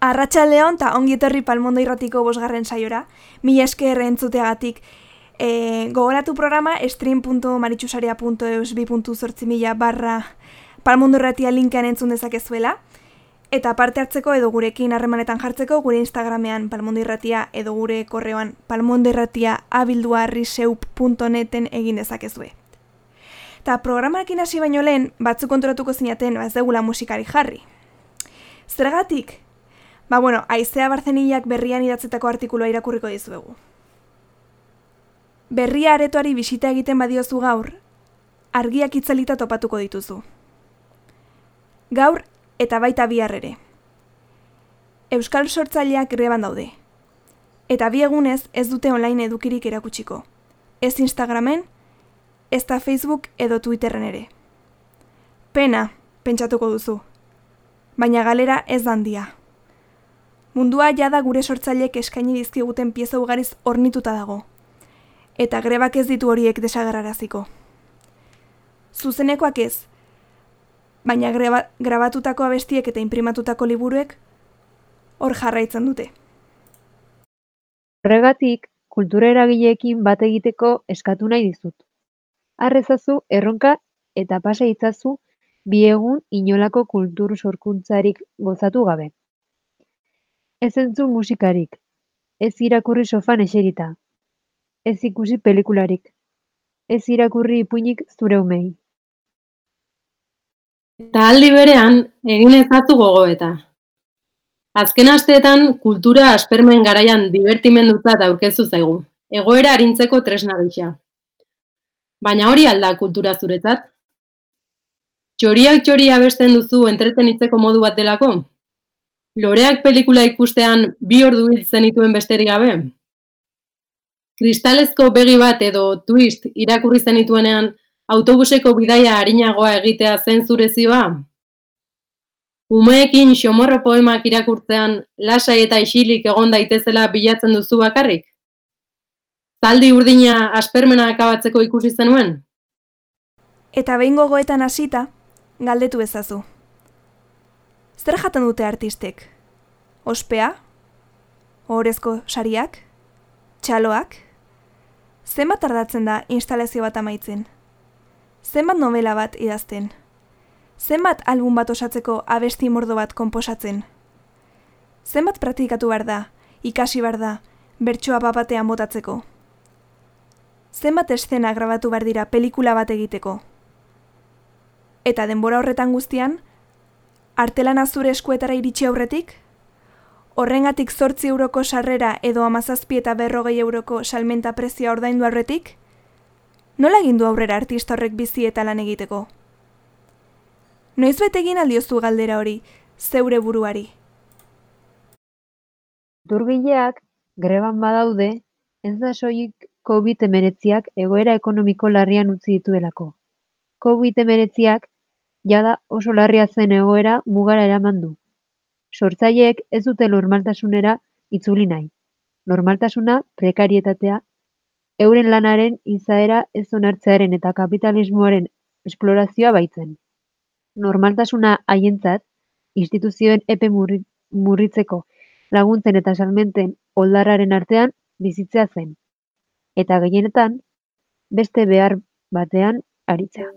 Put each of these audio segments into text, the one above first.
Arratxa Leon eta ongi etorri palmondo irratiko bosgarren saiora. Mi esker entzuteagatik e, gogoratu programa stream.maritxusaria.eus mila barra palmondo irratia linkean entzun dezakezuela. Eta parte hartzeko edo gurekin harremanetan jartzeko gure Instagramean palmondo irratia edo gure korreoan palmondo irratia abilduarriseup.neten egin dezakezue. Eta programarekin hasi baino lehen, batzu konturatuko zinaten, ba ez degula musikari jarri. Zergatik, Ba, bueno, aizea barzenilak berrian idatzetako artikulua irakurriko dizuegu. Berria aretoari bisita egiten badiozu gaur, argiak itzalita topatuko dituzu. Gaur eta baita bihar ere. Euskal sortzaileak greban daude. Eta bi egunez ez dute online edukirik erakutsiko. Ez Instagramen, ez da Facebook edo Twitterren ere. Pena, pentsatuko duzu. Baina galera ez dandia. Mundua jada gure sortzailek eskaini dizkiguten pieza ugariz ornituta dago. Eta grebak ez ditu horiek desagarraraziko. Zuzenekoak ez, baina greba, grabatutako abestiek eta imprimatutako liburuek hor jarraitzen dute. Horregatik, kultura eragileekin bat egiteko eskatu nahi dizut. Arrezazu erronka eta pasa itzazu bi egun inolako kultur sorkuntzarik gozatu gabe. Ez entzun musikarik, ez irakurri sofan eserita, ez ikusi pelikularik, ez irakurri ipuinik zure umei. Eta aldi berean, egin ezatu gogoeta. Azken asteetan, kultura aspermen garaian divertimendutzat aurkezu zaigu, egoera harintzeko tresna gisa. Baina hori alda kultura zuretzat? Txoriak txoria besten duzu entretenitzeko modu bat delako? Loreak pelikula ikustean bi ordu hil zenituen besterik gabe? Kristalezko begi bat edo twist irakurri zenituenean autobuseko bidaia harinagoa egitea zen zurezioa? Umeekin xomorro poemak irakurtzean lasai eta isilik egon daitezela bilatzen duzu bakarrik? Zaldi urdina aspermena akabatzeko ikusi zenuen? Eta behin gogoetan hasita, galdetu ezazu. Zer jaten dute artistek? Ospea? Ohorezko sariak? Txaloak? Zenbat ardatzen da instalazio bat amaitzen? Zenbat novela bat idazten? Zenbat album bat osatzeko abesti mordo bat konposatzen? Zenbat praktikatu behar da, ikasi behar da, bertsoa papatean botatzeko? Zenbat eszena grabatu behar dira pelikula bat egiteko? Eta denbora horretan guztian, artelan azure eskuetara iritsi aurretik? Horrengatik zortzi euroko sarrera edo amazazpi eta berrogei euroko salmenta prezioa ordaindu aurretik? Nola egin du aurrera artista horrek bizi eta lan egiteko? Noiz betegin aldiozu galdera hori, zeure buruari? Durgileak, greban badaude, ez da soik COVID-19 egoera ekonomiko larrian utzi dituelako. COVID-19 jada oso larria zen egoera mugara eraman du. Sortzaileek ez dute normaltasunera itzuli nahi. Normaltasuna prekarietatea, euren lanaren izaera ez onartzearen eta kapitalismoaren esplorazioa baitzen. Normaltasuna haientzat, instituzioen epe murritzeko laguntzen eta salmenten oldarraren artean bizitzea zen. Eta gehienetan, beste behar batean aritzea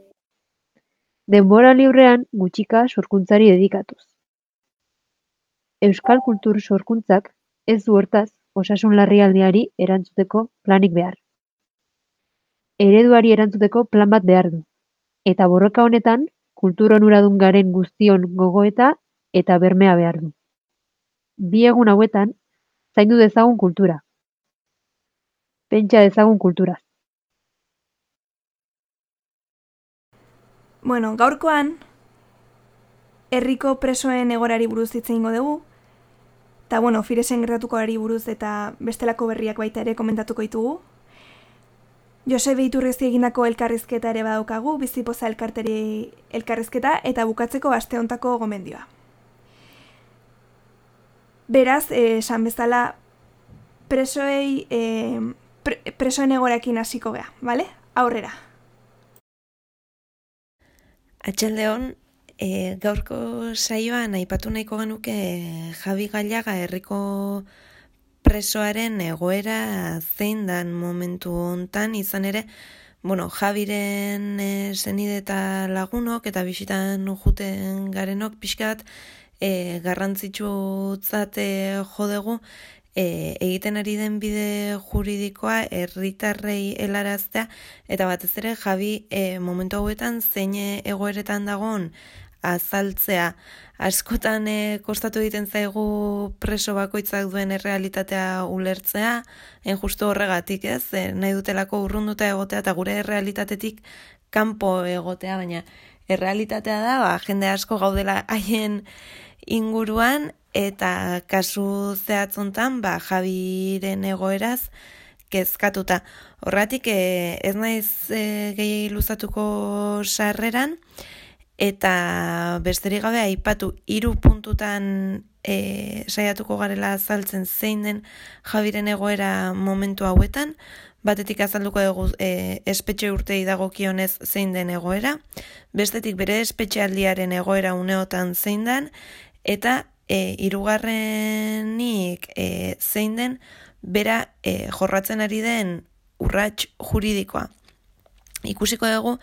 denbora librean gutxika sorkuntzari dedikatuz. Euskal kultur sorkuntzak ez du hortaz osasun larrialdiari erantzuteko planik behar. Ereduari erantzuteko plan bat behar du. Eta borroka honetan, kultur onuradun garen guztion gogoeta eta bermea behar du. Bi egun hauetan, zaindu dezagun kultura. Pentsa dezagun kulturaz. Bueno, gaurkoan, herriko presoen egorari buruz hitz egingo dugu, eta, bueno, firesen gertatuko ari buruz eta bestelako berriak baita ere komentatuko ditugu. Josebe Iturrezi egindako elkarrizketa ere badaukagu, bizipoza elkarteri elkarrizketa eta bukatzeko aste hontako gomendioa. Beraz, eh, esan bezala, presoei, eh, presoen egorekin hasiko gea, bale? Aurrera. Atxaldeon, e, gaurko saioan aipatu nahiko genuke Javi Gailaga herriko presoaren egoera zein dan momentu hontan. Izan ere, bueno, Javiren e, zenide eta lagunok eta bisitan juten garenok pixkat e, garrantzitsu zate jodegu e, egiten ari den bide juridikoa herritarrei helaraztea eta batez ere Javi e, momentu hauetan zein egoeretan dagoen azaltzea. Askotan e, kostatu egiten zaigu preso bakoitzak duen errealitatea ulertzea, en justu horregatik ez, e, nahi dutelako urrunduta egotea eta gure errealitatetik kanpo egotea, baina errealitatea da, ba, jende asko gaudela haien inguruan eta kasu zehatzontan ba, Javiren egoeraz kezkatuta. Horratik e, ez naiz e, gehi luzatuko sarreran eta besterik gabe aipatu hiru puntutan e, saiatuko garela azaltzen zein den Javiren egoera momentu hauetan, batetik azalduko dugu e, espetxe urtei dagokionez zein den egoera, bestetik bere espetxealdiaren egoera uneotan zein den, eta e, irugarrenik e, zein den bera e, jorratzen ari den urrats juridikoa. Ikusiko dugu,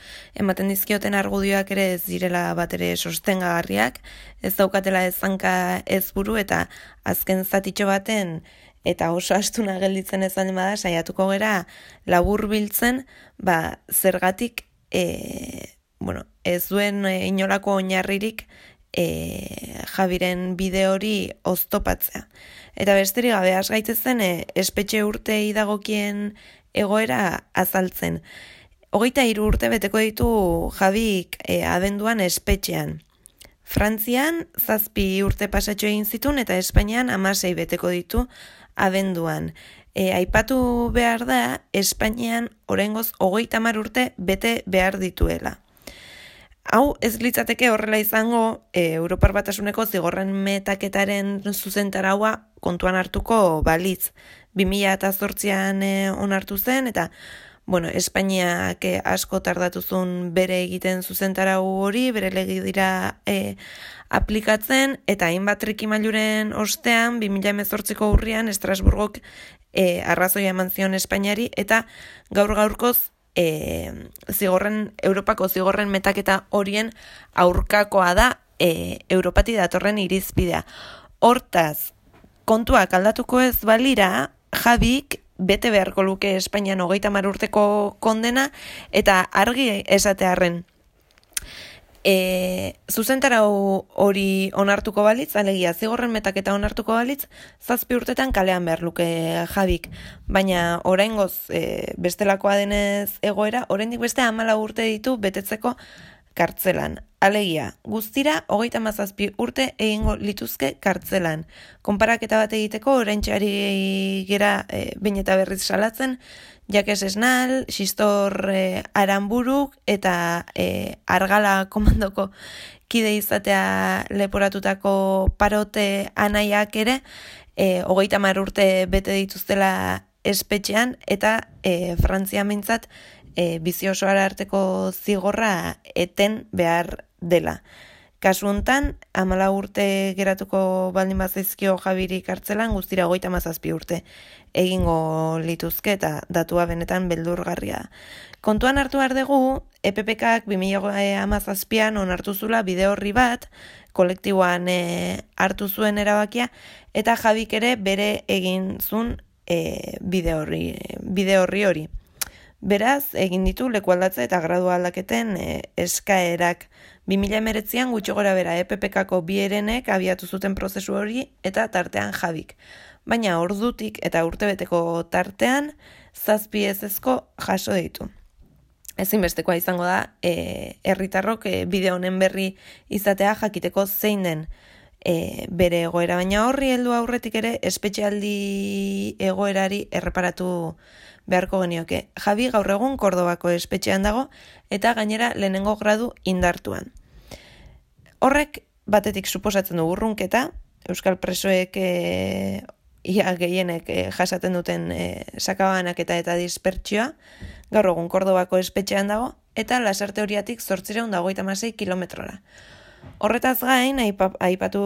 ematen dizkioten argudioak ere ez direla bat ere sostengagarriak, ez daukatela ezanka ez buru eta azken zatitxo baten eta oso astuna gelditzen ez bada saiatuko gera labur biltzen, ba, zergatik e, bueno, ez duen inolako oinarririk e, jabiren bide hori oztopatzea. Eta besterik gabe asgaitzezen e, espetxe urte idagokien egoera azaltzen. Hogeita hiru urte beteko ditu jabik e, abenduan espetxean. Frantzian zazpi urte pasatxo egin zitun eta Espainian amasei beteko ditu abenduan. E, aipatu behar da, Espainian orengoz hogeita mar urte bete behar dituela. Hau ez litzateke horrela izango e, Europar Batasuneko zigorren metaketaren zuzentaraua kontuan hartuko balitz. 2000 eta zortzian e, onartu zen eta bueno, Espainiak e, asko tardatuzun bere egiten zuzentarau hori, bere legi dira e, aplikatzen eta hainbat trikimailuren ostean 2000 emezortziko urrian Estrasburgok e, arrazoia eman zion Espainiari eta gaur gaurkoz e, zigorren, Europako zigorren metaketa horien aurkakoa da e, Europati datorren irizpidea. Hortaz, kontuak aldatuko ez balira, Jabik bete beharko luke Espainian hogeita urteko kondena, eta argi esatearen E, zuzentara hori onartuko balitz, alegia zigorren metaketa onartuko balitz, zazpi urtetan kalean behar luke jabik. Baina oraingoz e, bestelakoa denez egoera, oraindik beste amala urte ditu betetzeko kartzelan. Alegia, guztira, hogeita mazazpi urte egingo lituzke kartzelan. Konparaketa bat egiteko, orain gera e, eta berriz salatzen, jakes esnal, xistor e, aranburuk eta e, argala komandoko kide izatea leporatutako parote anaiak ere, e, hogeita mar urte bete dituztela espetxean, eta e, Frantzia mintzat, e, bizi arteko zigorra eten behar dela. Kasu hontan, amala urte geratuko baldin bazaizkio jabirik hartzelan, guztira goita mazazpi urte egingo lituzke eta datua benetan beldurgarria. Kontuan hartu behar dugu, EPPKak 2000 amazazpian onartu zula bide horri bat, kolektiboan e, hartu zuen erabakia, eta jabik ere bere egin zun e, bide horri, bide horri hori. Beraz, egin ditu lekualdatze eta gradua aldaketen e, eskaerak 2000 gutxo gora bera EPPKako bi erenek abiatu zuten prozesu hori eta tartean jabik. Baina ordutik eta urtebeteko tartean zazpi ezezko jaso ditu. Ezinbestekoa izango da, e, erritarrok e, bideo honen berri izatea jakiteko zein den e, bere egoera. Baina horri heldu aurretik ere espetxealdi egoerari erreparatu beharko genioke. Javi gaur egun Kordobako espetxean dago eta gainera lehenengo gradu indartuan. Horrek batetik suposatzen du urrunketa, Euskal Presoek e, ia gehienek e, jasaten duten e, sakabanak eta eta dispertsioa, gaur egun Kordobako espetxean dago, eta lasarte horiatik zortzireun dagoita masei kilometrora. horretaz gain, aipatu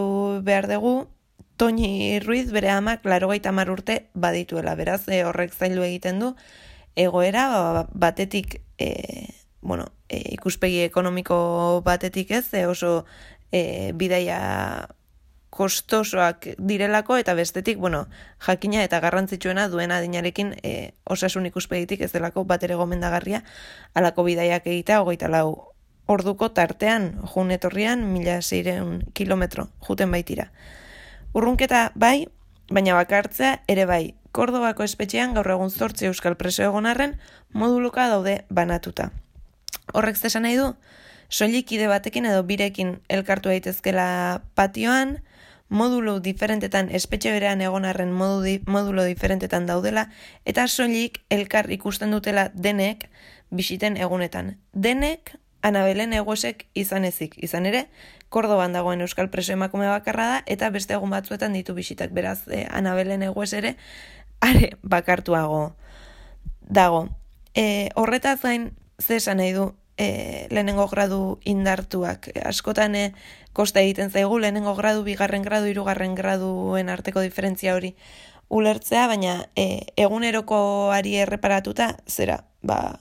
behar dugu, Toñi Ruiz bere amak larogeita mar urte badituela, beraz, e, horrek zailu egiten du, egoera ba, batetik, e, bueno, e, ikuspegi ekonomiko batetik ez, e, oso e, bidaia kostosoak direlako eta bestetik, bueno, jakina eta garrantzitsuena duen adinarekin e, osasun ikuspegitik ez delako bat ere gomendagarria alako bidaiak egitea hogeita lau orduko tartean jun etorrian mila zeireun kilometro juten baitira. Urrunketa bai, baina bakartzea ere bai, Kordobako espetxean gaur egun zortzi euskal preso egonarren moduluka daude banatuta. Horrek zesan nahi du, soilikide batekin edo birekin elkartu daitezkela patioan, modulu diferentetan espetxe berean egonarren modulo diferentetan daudela, eta soilik elkar ikusten dutela denek bisiten egunetan. Denek Anabelen egosek izan ezik, izan ere, Kordoban dagoen Euskal Preso emakume bakarra da, eta beste egun batzuetan ditu bisitak, beraz, eh, Anabelen egos ere, are bakartuago dago. E, horretaz gain, ze esan nahi du, e, lehenengo gradu indartuak. askotan e, kosta egiten zaigu, lehenengo gradu, bigarren gradu, irugarren graduen arteko diferentzia hori ulertzea, baina e, egunerokoari erreparatuta, zera, ba,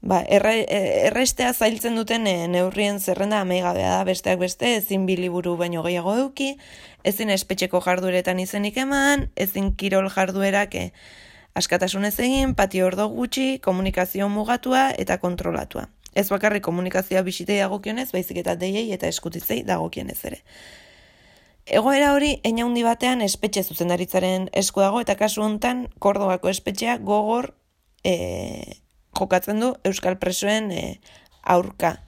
ba, erre, errestea zailtzen duten e, neurrien zerrenda ameigabea da, besteak beste, ezin biliburu baino gehiago eduki, ezin espetxeko jardueretan izenik eman, ezin kirol jarduerak e, askatasunez egin, patio ordo gutxi, komunikazio mugatua eta kontrolatua. Ez bakarrik komunikazioa bisitei dagokionez, baizik eta deiei eta eskutitzei dagokionez ere. Egoera hori, eina handi batean espetxe zuzendaritzaren esku dago, eta kasu hontan Kordobako espetxea gogor e, jokatzen du Euskal Presoen e, aurka.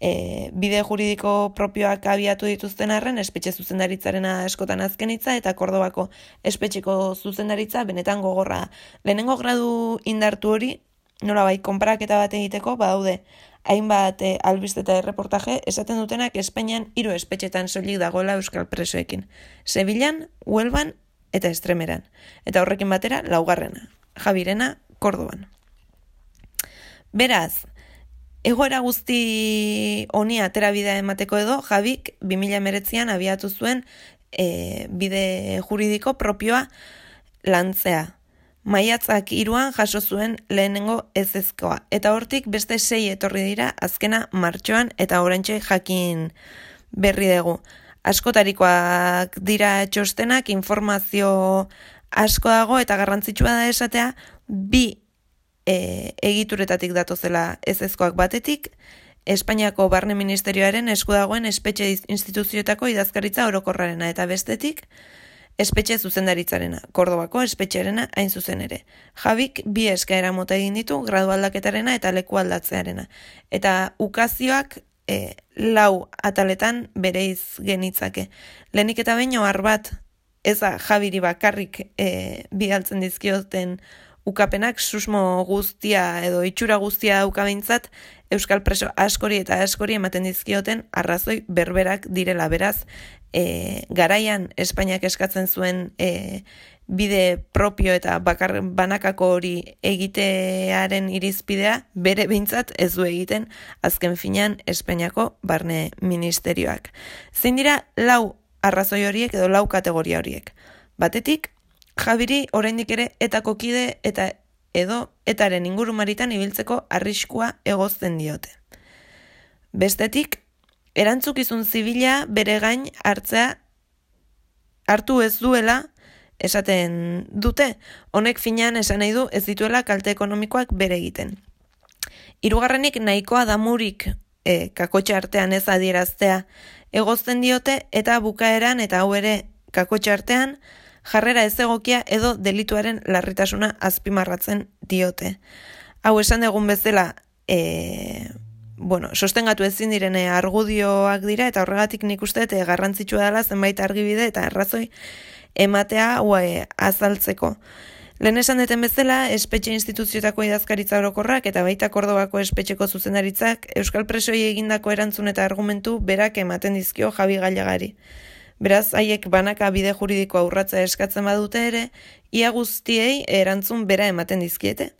E, bide juridiko propioak abiatu dituzten arren, espetxe zuzendaritzaren eskotan azkenitza, eta Kordobako espetxeko zuzendaritza benetan gogorra. Lehenengo gradu indartu hori, nola bai, konparaketa bat egiteko, badaude, hainbat eh, albiste eta erreportaje, esaten dutenak Espainian hiru espetxetan soilik dagoela euskal presoekin. Sevillan, Huelban eta Estremeran. Eta horrekin batera, laugarrena. Jabirena, Kordoban. Beraz, egoera guzti honi atera bidea emateko edo, Jabik 2000 abiatu zuen e, bide juridiko propioa lantzea. Maiatzak iruan jaso zuen lehenengo ezezkoa. Eta hortik beste sei etorri dira azkena martxoan eta orantxe jakin berri dugu. Askotarikoak dira txostenak informazio asko dago eta garrantzitsua da esatea bi e, egituretatik datozela ezezkoak batetik, Espainiako Barne Ministerioaren esku dagoen espetxe instituzioetako idazkaritza orokorrarena eta bestetik, espetxe zuzendaritzarena, Kordobako espetxearena hain zuzen ere. Jabik bi eskaera mota egin ditu gradualdaketarena eta leku aldatzearena. Eta ukazioak e, lau ataletan bereiz genitzake. Lehenik eta baino bat ez da Jabiri bakarrik e, bidaltzen dizkioten ukapenak susmo guztia edo itxura guztia ukabeintzat Euskal preso askori eta askori ematen dizkioten arrazoi berberak direla beraz e, garaian Espainiak eskatzen zuen e, bide propio eta bakar banakako hori egitearen irizpidea bere behintzat ez du egiten azken finean Espainiako barne ministerioak. Zein dira lau arrazoi horiek edo lau kategoria horiek. Batetik, Jabiri oraindik ere eta kokide eta edo etaren ingurumaritan ibiltzeko arriskua egozten diote. Bestetik, erantzukizun zibila bere gain hartzea hartu ez duela esaten dute, honek finean esan nahi du ez dituela kalte ekonomikoak bere egiten. Hirugarrenik nahikoa damurik e, kakotxe artean ez adieraztea egozten diote eta bukaeran eta hau ere kakotxe artean jarrera ez egokia edo delituaren larritasuna azpimarratzen diote. Hau esan egun bezala, e, bueno, sostengatu ezin direne argudioak dira eta horregatik nik uste eta garrantzitsua dela zenbait argibide eta errazoi ematea ue, azaltzeko. Lehen esan deten bezala, espetxe instituzioetako idazkaritza orokorrak eta baita kordobako espetxeko zuzendaritzak Euskal Presoi egindako erantzun eta argumentu berak ematen dizkio Javi Gailagari. Beraz, haiek banaka bide juridiko aurratza eskatzen badute ere, ia guztiei erantzun bera ematen dizkiete.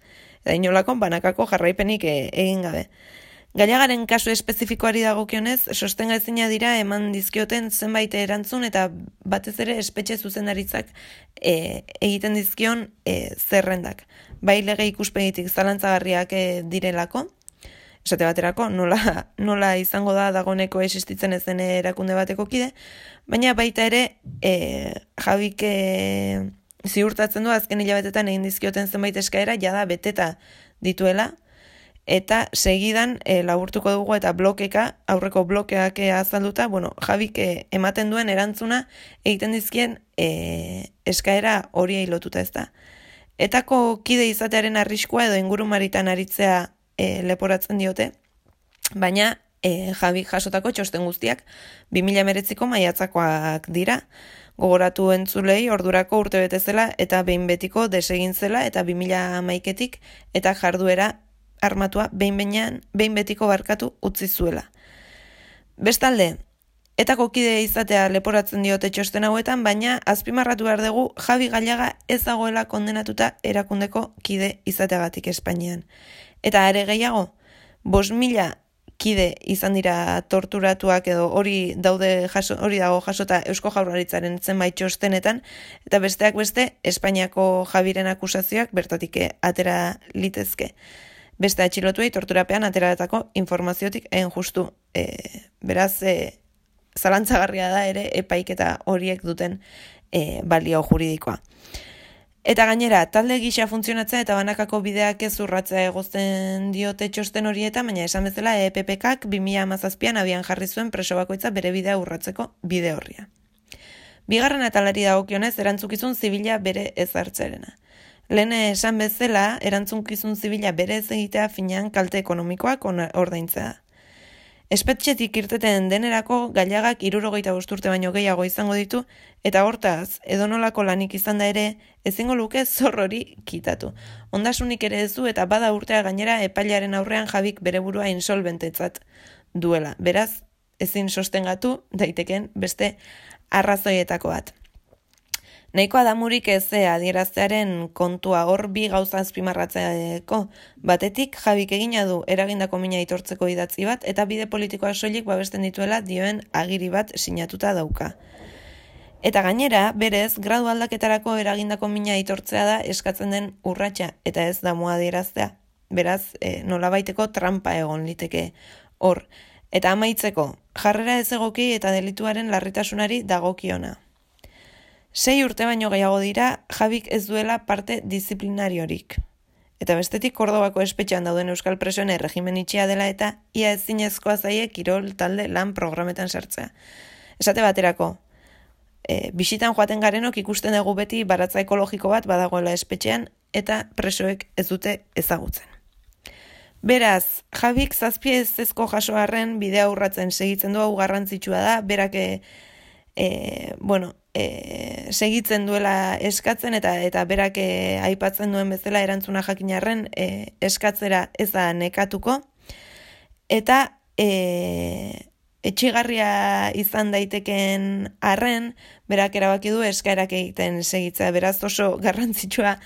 Eta inolako banakako jarraipenik e, egin gabe. Gailagaren kasu espezifikoari dagokionez, sostenga ezina dira eman dizkioten zenbait erantzun eta batez ere espetxe zuzendaritzak e, egiten dizkion e, zerrendak. Bai lege ikuspegitik zalantzagarriak e, direlako, esate baterako, nola, nola izango da dagoneko existitzen ezen erakunde bateko kide, baina baita ere e, jabik e, ziurtatzen du azken hilabetetan egin dizkioten zenbait eskaera jada beteta dituela, eta segidan e, laburtuko dugu eta blokeka, aurreko blokeak e, azalduta, bueno, Javik e, ematen duen erantzuna egiten dizkien e, eskaera hori lotuta ez da. Etako kide izatearen arriskua edo ingurumaritan aritzea e, leporatzen diote, baina e, Javik jasotako txosten guztiak 2000 meretziko maiatzakoak dira, gogoratu entzulei ordurako urte betezela eta behin betiko desegin zela eta 2000 maiketik eta jarduera armatua behin behinan, behin betiko barkatu utzi zuela. Bestalde, eta kokide izatea leporatzen diote txosten hauetan, baina azpimarratu behar dugu Javi Galiaga ez dagoela kondenatuta erakundeko kide izateagatik Espainian. Eta ere gehiago, bos mila kide izan dira torturatuak edo hori daude jaso, hori dago jasota Eusko Jaurlaritzaren zenbait txostenetan eta besteak beste Espainiako Javiren akusazioak bertatik atera litezke beste atxilotuei torturapean ateratako informaziotik egin justu. E, beraz, e, zalantzagarria da ere epaiketa horiek duten e, balio juridikoa. Eta gainera, talde gisa funtzionatzea eta banakako bideak ez urratzea egozten diote txosten horieta, baina esan bezala EPPKak 2000 amazazpian abian jarri zuen preso bakoitza bere bidea urratzeko bide horria. Bigarren atalari dagokionez erantzukizun zibila bere ezartzerena. Lehen esan bezala, erantzunkizun zibila bere ez egitea finean kalte ekonomikoak ordaintzea. Espetxetik irteten denerako gailagak irurogeita bosturte baino gehiago izango ditu, eta hortaz, edonolako lanik izan da ere, ezingo luke zorrori kitatu. Ondasunik ere ez du eta bada urtea gainera epailaren aurrean jabik bere burua insolbentetzat duela. Beraz, ezin sostengatu daiteken beste arrazoietako bat. Nahikoa damurik ez adieraztearen kontua hor bi gauza azpimarratzeako. Batetik, jabik egina du eragindako mina itortzeko idatzi bat, eta bide politikoa soilik babesten dituela dioen agiri bat sinatuta dauka. Eta gainera, berez, gradu aldaketarako eragindako mina itortzea da eskatzen den urratsa eta ez da mua adieraztea. Beraz, e, nolabaiteko trampa egon liteke hor. Eta amaitzeko, jarrera ez egoki eta delituaren larritasunari dagokiona. Sei urte baino gehiago dira, jabik ez duela parte disiplinariorik. Eta bestetik Kordobako espetxean dauden Euskal Presoen erregimen itxia dela eta ia ez zinezkoa zaie kirol talde lan programetan sartzea. Esate baterako, e, bisitan joaten garenok ikusten dugu beti baratza ekologiko bat badagoela espetxean eta presoek ez dute ezagutzen. Beraz, jabik zazpie ez ezko bidea urratzen segitzen du hau garrantzitsua da, berak e, e, bueno, e, segitzen duela eskatzen eta eta berak e, aipatzen duen bezala erantzuna jakinarren e, eskatzera ez da nekatuko. Eta e, etxigarria izan daiteken arren berak erabaki du eskaerak egiten segitza beraz oso garrantzitsua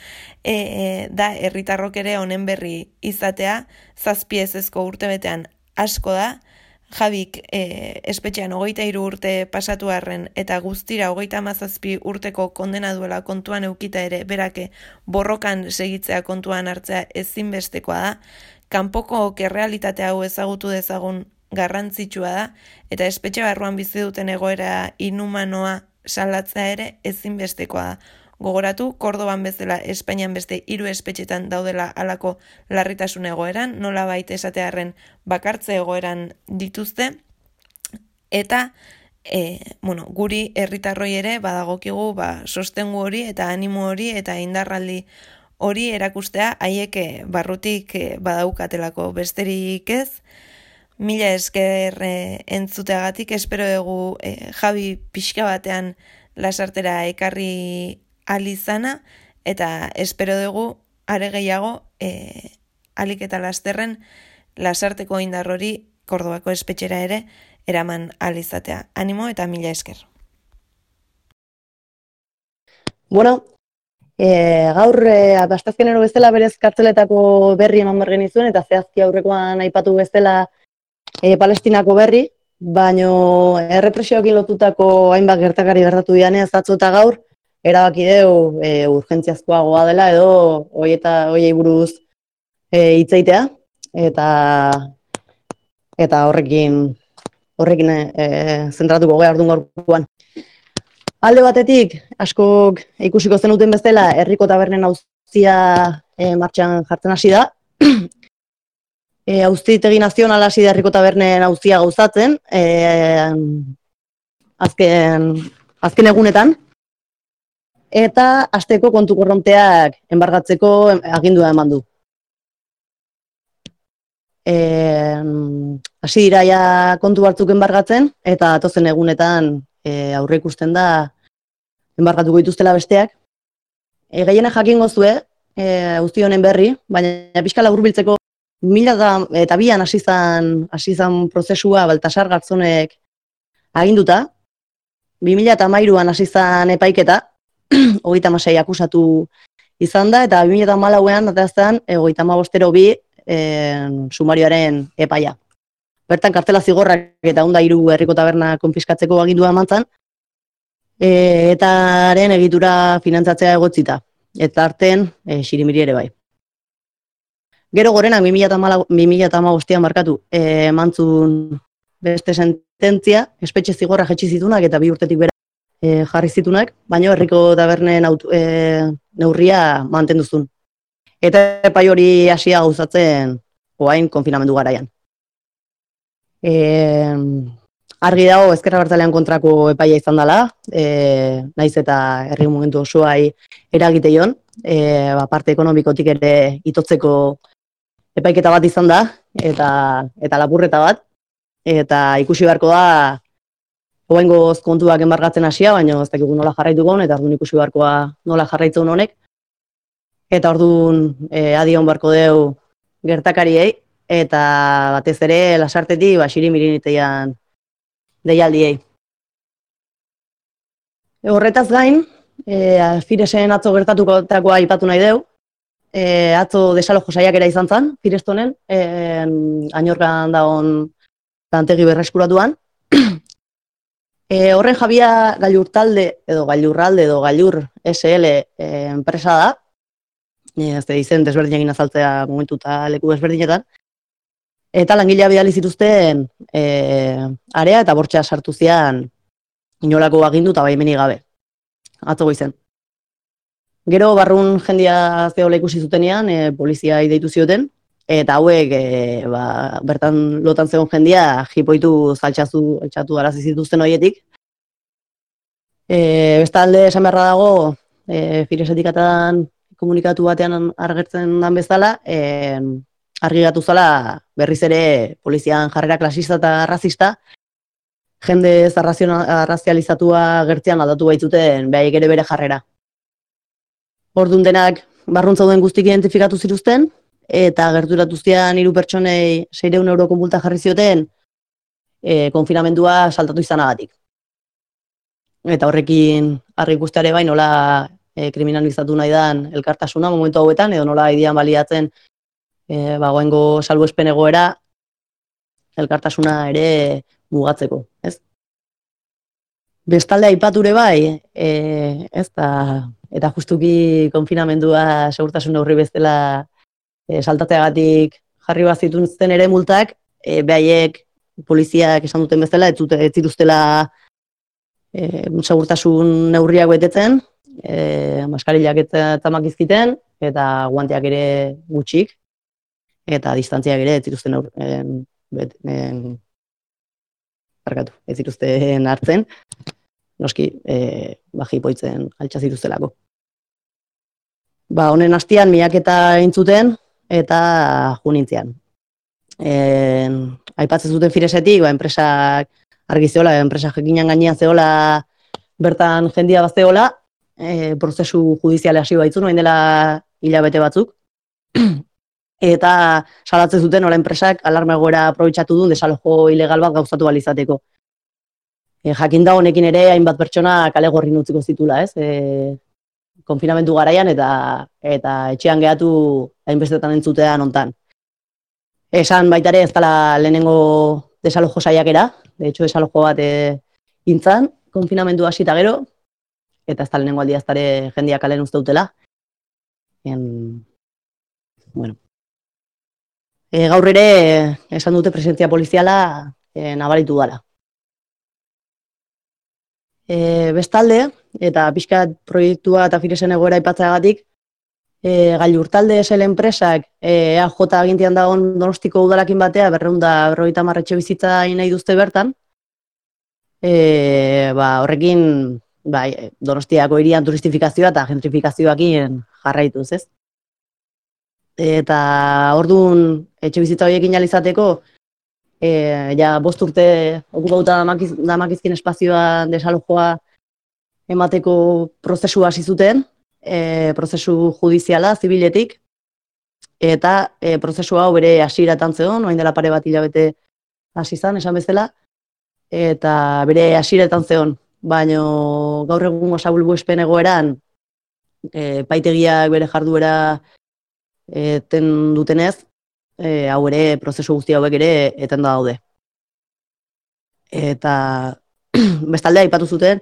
e, da herritarrok ere honen berri izatea. Zazpiezezko urtebetean asko da Jabik e, espetxean hogeita iru urte pasatu arren eta guztira hogeita amazazpi urteko kondena duela kontuan eukita ere berake borrokan segitzea kontuan hartzea ezinbestekoa da, kanpoko kerrealitate hau ezagutu dezagun garrantzitsua da, eta espetxe barruan bizi duten egoera inumanoa salatzea ere ezinbestekoa da gogoratu, Kordoban bezala Espainian beste hiru espetxetan daudela alako larritasun egoeran, nola baita esatearen bakartze egoeran dituzte, eta e, bueno, guri herritarroi ere badagokigu ba, sostengu hori eta animo hori eta indarraldi hori erakustea haieke barrutik e, badaukatelako. Besterik ez, Mila esker e, entzuteagatik, espero dugu e, Javi pixka batean lasartera ekarri alizana eta espero dugu are gehiago e, alik eta lasterren lasarteko indarrori Kordobako espetxera ere eraman alizatea. Animo eta mila esker. Bueno, E, gaur, e, abastazkenero bezala berez kartzeletako berri eman bergen izuen, eta zehazki aurrekoan aipatu bezala e, palestinako berri, baino errepresioak lotutako hainbat gertakari gertatu dianez atzo eta gaur, erabaki deu e, urgentziazkoagoa dela edo hoi eta hoiei buruz e, hitzaitea eta eta horrekin horrekin e, zentratuko gara orduan gaurkoan. Alde batetik, askok ikusiko zen duten bezala, herriko tabernen auzia e, martxan jartzen hasi da. e, auzitegi nazional hasi da herriko tabernen auzia gauzatzen, e, azken, azken egunetan. Eta asteko kontu korronteak enbargatzeko agindua eman du. E, hasi dira ja kontu batzuk enbargatzen, eta atozen egunetan e, aurre ikusten da enbarkatuko dituztela besteak. E, Gehiena jakingo zue, e, guzti honen berri, baina pixka laburbiltzeko mila da, eta bian hasi zan prozesua Baltasar Gartzonek aginduta, 2000 eta mairuan hasi zan epaiketa, hogeita masai akusatu izan da, eta 2000 eta malauean, eta hogeita bostero bi e, sumarioaren epaia. Bertan kartela zigorrak eta onda hiru herriko taberna konfiskatzeko agindua emantzan, e, eta haren egitura finantzatzea egotzita. Eta arten, e, xirimiri ere bai. Gero gorenak 2008an markatu, e, mantzun beste sententzia, espetxe zigorra jetxi zitunak eta bi urtetik bera e, jarri zitunak, baina herriko tabernen autu, e, neurria mantenduzun. Eta epai hori hasia gauzatzen oain konfinamendu garaian. E, argi dago ezkerra bertalean kontrako epaia izan dela, e, naiz eta herri momentu osoai eragite joan, e, ba, parte ekonomikotik ere itotzeko epaiketa bat izan da, eta, eta lapurreta bat, eta ikusi beharko da, Oaingo kontuak enbargatzen hasia, baina ez dakigu nola jarraituko eta orduan ikusi beharkoa nola jarraitzen honek. Eta orduan e, adion barko deu gertakariei, eta batez ere lasartetik basiri mirinitean deialdiei. E, horretaz gain, e, Firesen atzo gertatuko takoa aipatu nahi deu, e, atzo desalojo saiakera izan zen, Firestonen, e, ainorkan dagoen tantegi berreskuratuan. E, horren jabia gailur talde, edo gailurralde, edo gailur SL e, enpresa da, e, ez da izen desberdinak inazaltzea momentu eta leku desberdinetan, Eta langilea bidali zituzten e, area eta bortxa sartu zian inolako agindu eta baimeni gabe. Atzo goizen. Gero barrun jendia zeola ikusi zutenean, e, polizia ideitu zioten, eta hauek e, ba, bertan lotan zegoen jendia jipoitu zaltxazu, altxatu arazi zituzten horietik. E, bestalde esan beharra dago, e, firesetik komunikatu batean argertzen dan bezala, e, argi gatu zala berriz ere polizian jarrera klasista eta razista, jende arrazializatua gertzean aldatu baitzuten behaiek ere bere jarrera. Orduan denak barruntza duen guztik identifikatu ziruzten, eta gerturatu zian hiru pertsonei 600 euro konpulta jarri zioten e, konfinamendua saltatu izanagatik. Eta horrekin argi ikusteare bai nola e, kriminalizatu nahi dan elkartasuna momentu hauetan, edo nola idian baliatzen e, ba, goengo salbuespen egoera elkartasuna ere mugatzeko, ez? Bestalde aipature bai, e, ez da, eta justuki konfinamendua segurtasun aurri bezala e, saltateagatik jarri bat zituzten ere multak, e, behaiek poliziak esan duten bezala, ez, zute, ez zituztela e, segurtasun neurriak betetzen, e, maskarillak eta tamak izkiten, eta guanteak ere gutxik, eta distantziak ere ez zituzten en, bet, en, ez zituzten hartzen, noski, e, baji poitzen altxa zituztelako. Ba, honen hastian, miak eta intzuten, eta junintzian. E, aipatzen zuten firesetik, ba, enpresak argi zeola, enpresa jekinan gainean zeola, bertan jendia bazeola, e, prozesu judiziale hasi baitzu, noin dela hilabete batzuk, eta salatzen zuten nola enpresak alarma egoera aprobetsatu duen desalojo ilegal bat gauzatu balizateko. E, jakin da honekin ere hainbat pertsona kale gorri nutziko zitula, ez? E, konfinamentu garaian eta eta etxean gehatu hainbestetan entzutean ontan. Esan baita ere ez dela lehenengo desalojo saiakera, de hecho desalojo bat e, intzan, konfinamentu hasita gero, eta ez da lehenengo aldia ez dara jendia kalen uste dutela. En, bueno. E, gaur ere, esan dute presentzia poliziala e, nabaritu dara. E, bestalde, eta pixkat proiektua eta firezen egoera ipatzeagatik, e, gailur talde esel enpresak e, AJ agintian dagoen donostiko udalakin batea, berreunda berroita marretxe bizitza nahi duzte bertan, e, ba, horrekin ba, donostiako irian turistifikazioa eta gentrifikazioakin jarraituz, ez? Eta orduan etxe bizitza horiekin jalizateko, e, ja, bost urte okupauta damakizkin espazioa desalojoa emateko prozesua hasi zuten, e, prozesu judiziala, zibiletik, eta e, prozesu hau bere hasieratan zeon, oain dela pare bat hilabete hasi zan, esan bezala, eta bere hasieretan zeon, baino gaur egun osabulbu espen egoeran, e, paitegiak bere jarduera e, ten dutenez, e, hau ere, prozesu guzti hauek ere, eten da daude. Eta bestalde aipatu zuten,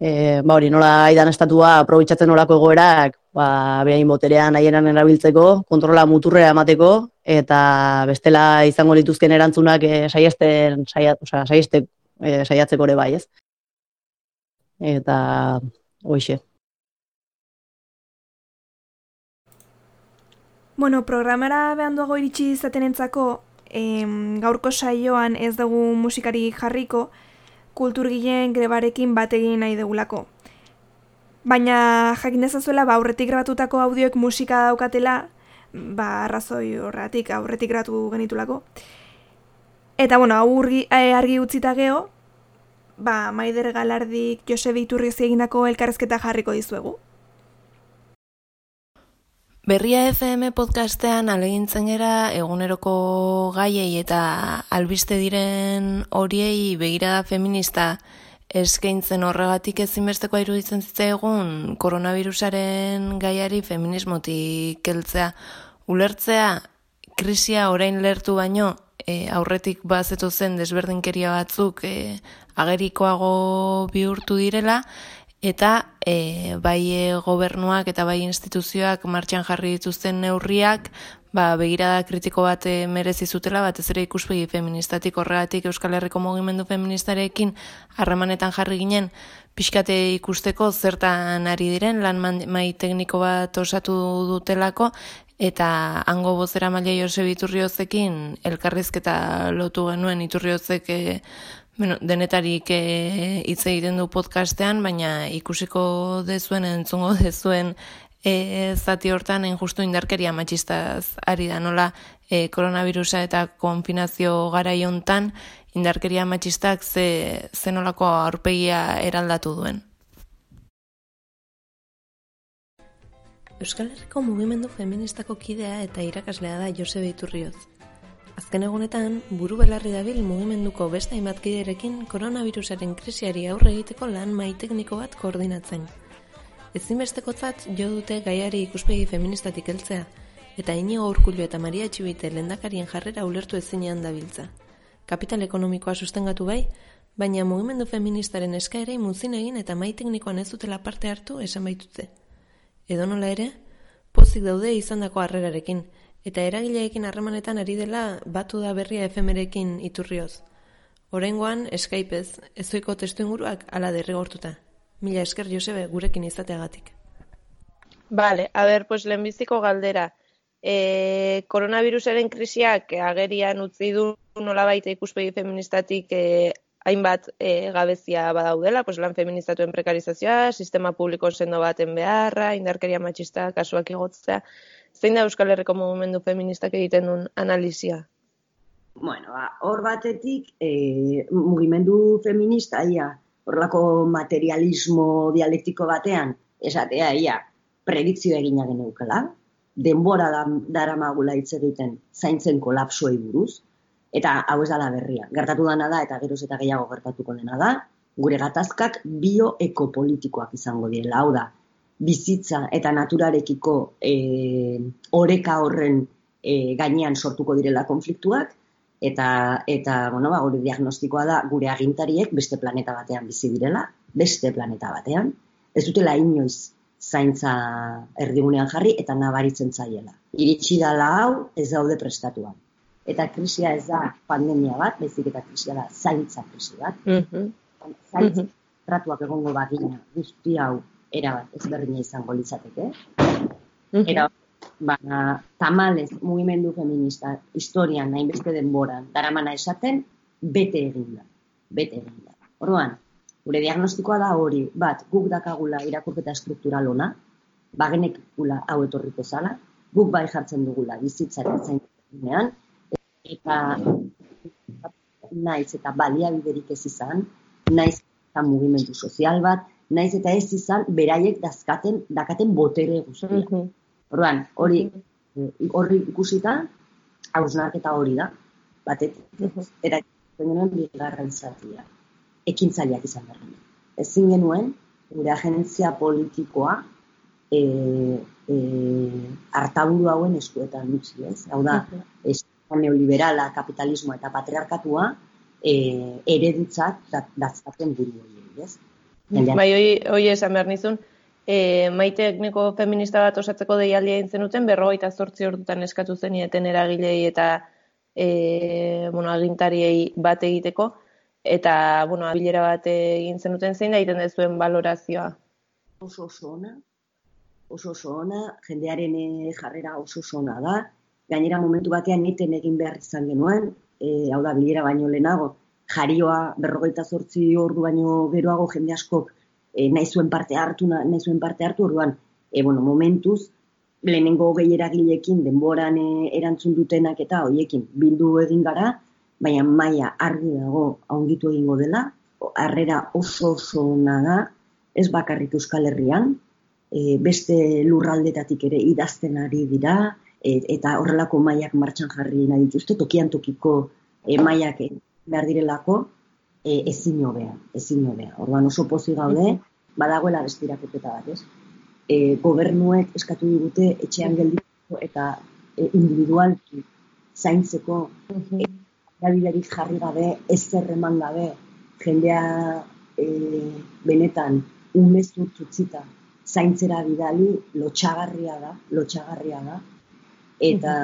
e, ba hori, nola aidan estatua aprobitzatzen orako egoerak, ba, behain boterean nahieran erabiltzeko, kontrola muturrea emateko, eta bestela izango lituzken erantzunak e, saiesten, saia, oza, saieste, e, saiatzeko ere bai, ez? Eta, hoxe. Bueno, programara behan duago iritsi izaten entzako, em, gaurko saioan ez dugu musikari jarriko, kulturgileen grebarekin bat egin nahi degulako. Baina jakin dezazuela, ba, aurretik grabatutako audioek musika daukatela, ba, arrazoi horretik aurretik grabatu genitulako. Eta, bueno, aurgi, eh, argi utzita geho, ba, Maider Galardik Josebe Iturriz egindako elkarrezketa jarriko dizuegu. Berria FM podcastean alegintzen gera eguneroko gaiei eta albiste diren horiei begirada feminista eskaintzen horregatik ezinbesteko iruditzen egun koronavirusaren gaiari feminismotik heltzea. Ulertzea, krisia orain lertu baino, e, aurretik bazetu zen desberdinkeria batzuk e, agerikoago bihurtu direla, eta e, bai gobernuak eta bai instituzioak martxan jarri dituzten neurriak ba, begirada kritiko bat e, merezi zutela, bat ez ere ikuspegi feministatik horregatik Euskal Herriko Mugimendu Feministarekin harremanetan jarri ginen pixkate ikusteko zertan ari diren lan mai tekniko bat osatu dutelako eta hango bozera maila Josebe Iturriozekin elkarrizketa lotu genuen Iturriozek e, Bueno, denetarik e, hitz egiten du podcastean, baina ikusiko dezuen, entzungo dezuen e, zati hortan enjustu indarkeria matxistaz ari da nola e, koronavirusa eta konfinazio gara hontan indarkeria matxistak ze, ze nolako aurpegia eraldatu duen. Euskal Herriko mugimendu feministako kidea eta irakaslea da Josebe Iturrioz. Azken egunetan, buru belarri dabil mugimenduko beste hainbat kiderekin koronavirusaren krisiari aurre egiteko lan mai tekniko bat koordinatzen. Ezinbesteko tzat jo dute gaiari ikuspegi feministatik heltzea, eta inigo urkullu eta Maria Txibite lendakarien jarrera ulertu ezinean dabiltza. Kapital ekonomikoa sustengatu bai, baina mugimendu feministaren eskaerei muzin egin eta mai teknikoan ez dutela parte hartu esan baitutze. Edo nola ere, pozik daude izandako harrerarekin, eta eragileekin harremanetan ari dela batu da berria efemerekin iturrioz. Horengoan, Skypez, ezoiko testu inguruak ala derrigortuta. Mila esker Josebe gurekin izateagatik. Vale, a ber, pues lehenbiziko galdera. E, koronavirusaren krisiak agerian utzi du nolabait ikuspegi feministatik e, hainbat e, gabezia badaudela, pues lan feministatuen prekarizazioa, sistema publiko sendo baten beharra, indarkeria matxista, kasuak igotzea, zein da Euskal Herriko mugimendu feministak egiten duen analizia? Bueno, ba, hor batetik, e, mugimendu feminista, ia, horlako materialismo dialektiko batean, esatea, ia, predikzio egina geneukela, denbora da, dara magula hitz egiten zaintzen kolapsuei buruz, eta hau ez da berria. Gertatu dana da, eta geroz eta gehiago gertatuko dena da, gure gatazkak bioekopolitikoak izango direla, hau da, bizitza eta naturarekiko e, oreka horren e, gainean sortuko direla konfliktuak, eta, eta bueno, ba, gure diagnostikoa da gure agintariek beste planeta batean bizi direla, beste planeta batean, ez dutela inoiz zaintza erdigunean jarri eta nabaritzen zaiela. Iritsi dala hau ez daude prestatuan. Eta krisia ez da pandemia bat, bezik eta krisia da zaintza krisi bat. Mhm. Zaintza tratuak egongo bagina, guzti hau erabat ezberdina izango litzateke. Mhm. Era, baina tamalez mugimendu feminista historian nahi beste denboran daramana esaten, bete egin da. Bete egin da. Orduan, gure diagnostikoa da hori, bat, guk dakagula irakurketa struktural ona, bagenekula hau etorriko zala, guk bai jartzen dugula bizitzaren zain eta naiz eta baliabiderik ez izan, naiz eta mugimendu sozial bat, naiz eta ez izan beraiek dazkaten, dakaten botere guztia. Mhm. Orduan, hori horri ikusita, hausnarketa hori da, batetik, eta genuen bigarren zatia, ekintzaileak izan behar genuen. Ezin genuen, gure agentzia politikoa, e, e, hartaburu hauen eskuetan utzi, ez? Hau da, ez, neoliberala, kapitalismoa eta patriarkatua, e, eredutzat dat- dazkaten buru horiei, ez? Bai, hoi, hoi esan behar nizun, e, maite etniko feminista bat osatzeko deialdia egin zenuten, berrogeita zortzi ordutan eskatu zenieten eragilei eta e, bueno, agintariei bat egiteko, eta, bueno, abilera bat egin zenuten zein da egiten dezuen balorazioa. oso oso ona, oso oso ona, jendearen eh, jarrera oso oso ona da. Gainera momentu batean eten egin behar izan genuen, e, hau da bilera baino lehenago, jarioa berrogeita zortzi ordu baino geroago jende askok e, nahi zuen parte hartu, na- nahi zuen parte hartu orduan, e, bueno, momentuz, lehenengo gehi eragilekin denboran e, erantzun dutenak eta hoiekin bildu egin gara, baina maila argi dago haunditu egingo dela, harrera oso oso ona da, ez bakarrik Euskal Herrian, e, beste lurraldetatik ere idazten ari dira, e, eta horrelako mailak martxan jarri nahi dituzte, tokian tokiko e, mailak behar direlako, e, ezin hobea, ezin hobea. Orduan oso pozi gaude, badagoela beste irakurketa bat, ez? E, gobernuek eskatu digute etxean gelditzeko eta e, individualki zaintzeko erabilerik jarri gabe, ezer eman gabe, jendea e, benetan umezur utzita zaintzera bidali lotxagarria da, lotxagarria da, eta,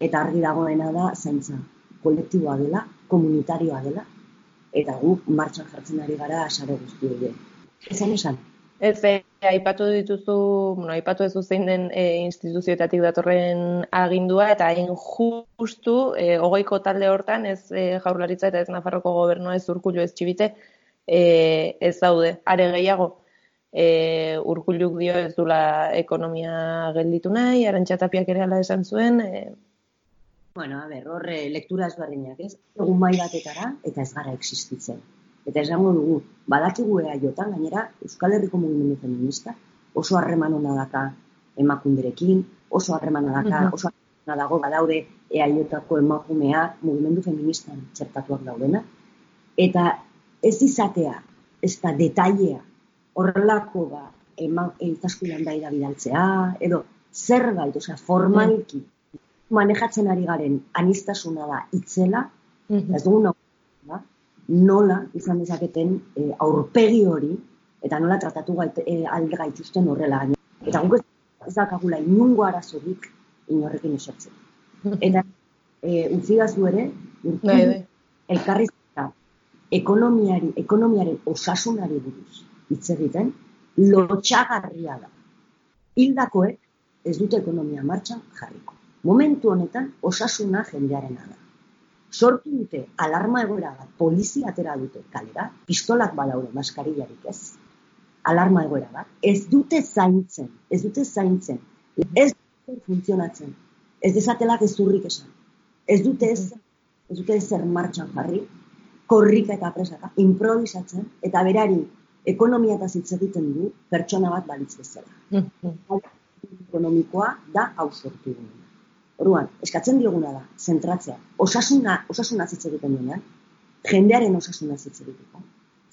eta argi dagoena da zaintza kolektiboa dela, komunitarioa dela, eta guk martxan jartzen ari gara asare guzti horiek. Esan esan? Ez, e, aipatu dituzu, bueno, aipatu ez zein den e, instituzioetatik datorren agindua, eta hain justu, e, hogeiko talde hortan, ez e, jaurlaritza eta ez Nafarroko gobernua ez urkullu ez txibite, e, ez daude, are gehiago. E, urkulluk dio ez dula ekonomia gelditu nahi, arantxatapiak ere ala esan zuen, e, Bueno, a ber, horre lektura ezberdinak, ez? Egun mai batetara eta ez gara existitzen. Eta esango dugu, badakigu jotan gainera Euskal Herriko mugimendu feminista oso harreman ona daka emakunderekin, oso harremana daka, oso harremana dago badaude eaiotako emakumeak mugimendu feministan txertatuak daudena. Eta ez izatea, ez da detailea, horrelako ba, ema, daida bidaltzea, edo zerbait, osea, formalki, manejatzen ari garen anistasuna da itzela, ez dugu da, nola izan dezaketen e, aurpegi hori, eta nola tratatu gait, e, alde gaituzten horrela gaina. Eta guk ez, dakagula inungo arazorik inorrekin esertzen. Eta e, utzi gazu ere, bai, bai. elkarrizketa ekonomiari, ekonomiaren osasunari buruz hitz egiten, lotxagarria da. Hildakoek ez dute ekonomia martxan jarriko. Momentu honetan osasuna jendearena da. Sortu dute alarma egoera bat, polizia atera dute kalera, pistolak badaude maskarillarik ez. Alarma egoera bat, ez dute zaintzen, ez dute zaintzen, ez dute funtzionatzen, ez dezatela gezurrik esan. Ez dute ez, ez dute ezer martxan jarri, korrika eta presaka, improvisatzen, eta berari ekonomia eta hitz egiten du pertsona bat balitz bezala. Ekonomikoa da hau sortu duena. Orduan, eskatzen dioguna da, zentratzea, osasuna, osasuna hitz egiten duenean, jendearen osasuna hitz egiteko,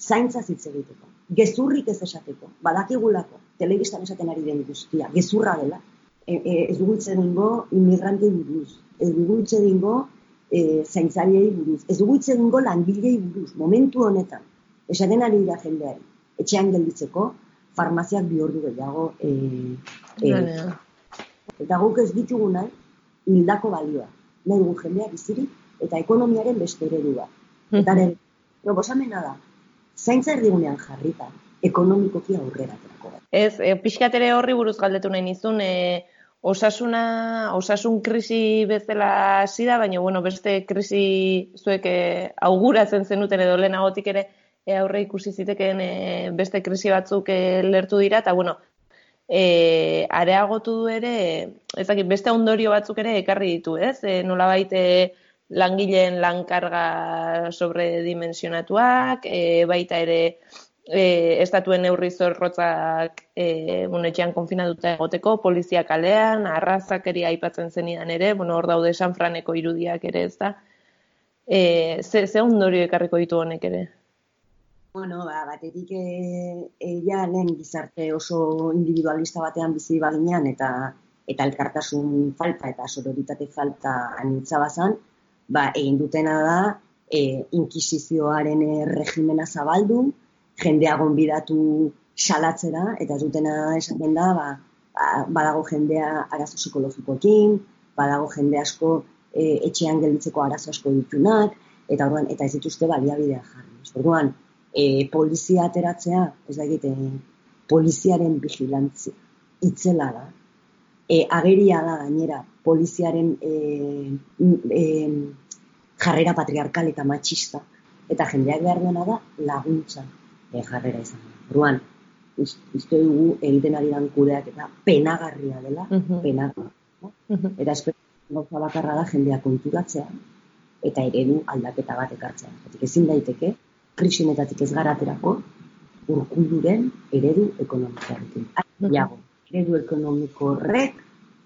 zaintza hitz egiteko, gezurrik ez esateko, badakigulako, telebistan esaten ari den guztia, gezurra dela. E, e, ez dugu hitz egingo buruz, ez dugu hitz egingo e, zaintzariei buruz, ez dugu hitz egingo langilei buruz, momentu honetan, esaten ari dira jendeari, etxean gelditzeko, farmaziak bi ordu gehiago e, e, eta guk ez ditugu nahi hildako balioa. Nahi dugu jendea bizirik eta ekonomiaren beste eredua. Eta ere, proposamena da, zaintza erdigunean jarrita, ekonomikoki aurrera terako. Ez, e, pixkatere horri buruz galdetu nahi nizun, e, osasuna, osasun krisi bezala hasi da, baina bueno, beste krisi zuek e, auguratzen zenuten edo lehenagotik ere e, aurre ikusi zitekeen e, beste krisi batzuk e, lertu dira, eta bueno, e, areagotu du ere, ez dakit, beste ondorio batzuk ere ekarri ditu, ez? E, nola baite langileen lankarga sobredimensionatuak, e, baita ere e, estatuen neurri zorrotzak e, bueno, etxean konfinatuta egoteko, polizia kalean, arrazakeria aipatzen zenidan ere, bueno, hor daude San Franeko irudiak ere ez da. E, ze, ze ondorio ekarriko ditu honek ere? Bueno, ba, batetik e, e, ja, lehen gizarte oso individualista batean bizi baginean eta eta elkartasun falta eta sororitate falta anitza bazan, ba, egin dutena da e, inkisizioaren regimena zabaldu, jendea gonbidatu salatzera, eta dutena esaten da, ba, ba, badago jendea arazo psikologikoekin, badago jende asko e, etxean gelditzeko arazo asko ditunak, eta orduan, eta ez dituzte baliabidea jarri. Orduan, e, polizia ateratzea, ez da egite, poliziaren vigilantzia, itzela da. E, ageria da gainera, poliziaren e, e, jarrera patriarkal eta machista, eta jendeak behar duena da laguntza e, jarrera izan. Ruan, uste dugu egiten ari dan kudeak eta penagarria dela, uh -huh. penagarria. Eta espero gauza bakarra da jendea konturatzea, eta eredu aldaketa bat ekartzea. ezin daiteke, krisinetatik ez garaterako urkulduren eredu ekonomikoarekin. Aiago, eredu ekonomiko horrek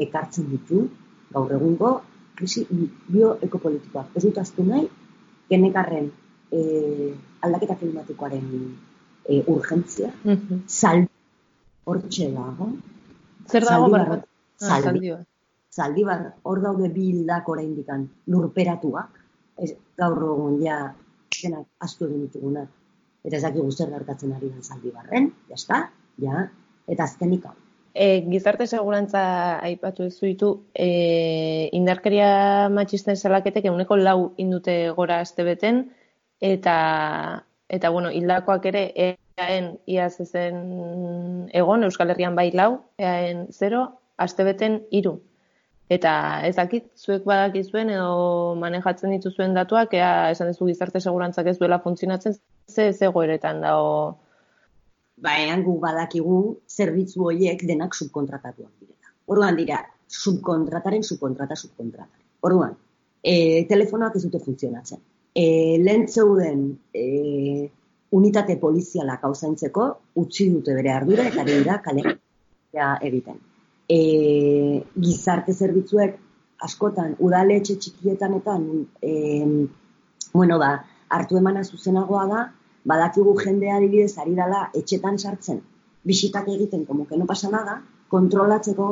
ekartzen ditu gaur egungo krisi bioekopolitikoak. Ez dut aztu nahi, genekarren e, aldaketa klimatikoaren e, urgentzia, mm -hmm. saldi hortxe dago. Zer dago barra? Zaldi. Zaldi hor daude bi hildak oraindikan lurperatuak. Ez, gaur egun ja denak astu egin dituguna. Eta ez daki guztiak gertatzen ari den zaldi barren, jazta, ja, eta azkenik hau. E, gizarte segurantza aipatu ez ditu, e, indarkeria matxisten salaketek eguneko lau indute gora azte beten, eta, eta bueno, hildakoak ere, eaen iaz ezen egon, Euskal Herrian bai lau, eaen zero, azte beten iru. Eta ez dakit, zuek badakizuen edo manejatzen dituzuen datuak, ea esan duzu gizarte segurantzak ez duela funtzionatzen, ze ze goeretan dago? Ba, ean gu badakigu zerbitzu horiek denak subkontratatuak direla. Orduan dira, subkontrataren subkontrata subkontrata. Orduan, e, telefonoak ez dute funtzionatzen. E, lehen zeuden e, unitate polizialak hau utzi dute bere ardura eta dira kale egiten e, gizarte zerbitzuek askotan udaletxe txikietan e, bueno, ba, hartu emana zuzenagoa da, badakigu jendea adibidez ari dala etxetan sartzen, bisitak egiten, como que no pasa nada, kontrolatzeko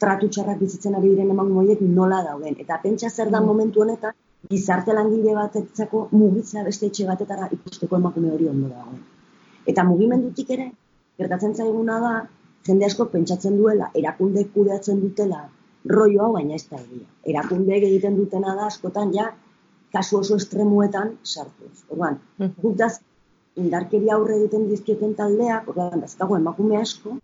tratu txarrak bizitzen ari diren eman moiek nola dauden. Eta pentsa zer da mm. momentu honetan, gizarte langile batetzako mugitzea beste etxe batetara ikusteko emakume hori ondo dagoen. Eta mugimendutik ere, gertatzen zaiguna da, jende asko pentsatzen duela, erakunde kudeatzen dutela rollo hau, baina ez da egia. Erakundeek egiten dutena da askotan ja, kasu oso estremuetan sartuz. Orduan, gutaz, indarkeria aurre egiten dizkieten taldeak, orduan, dazkago emakume asko,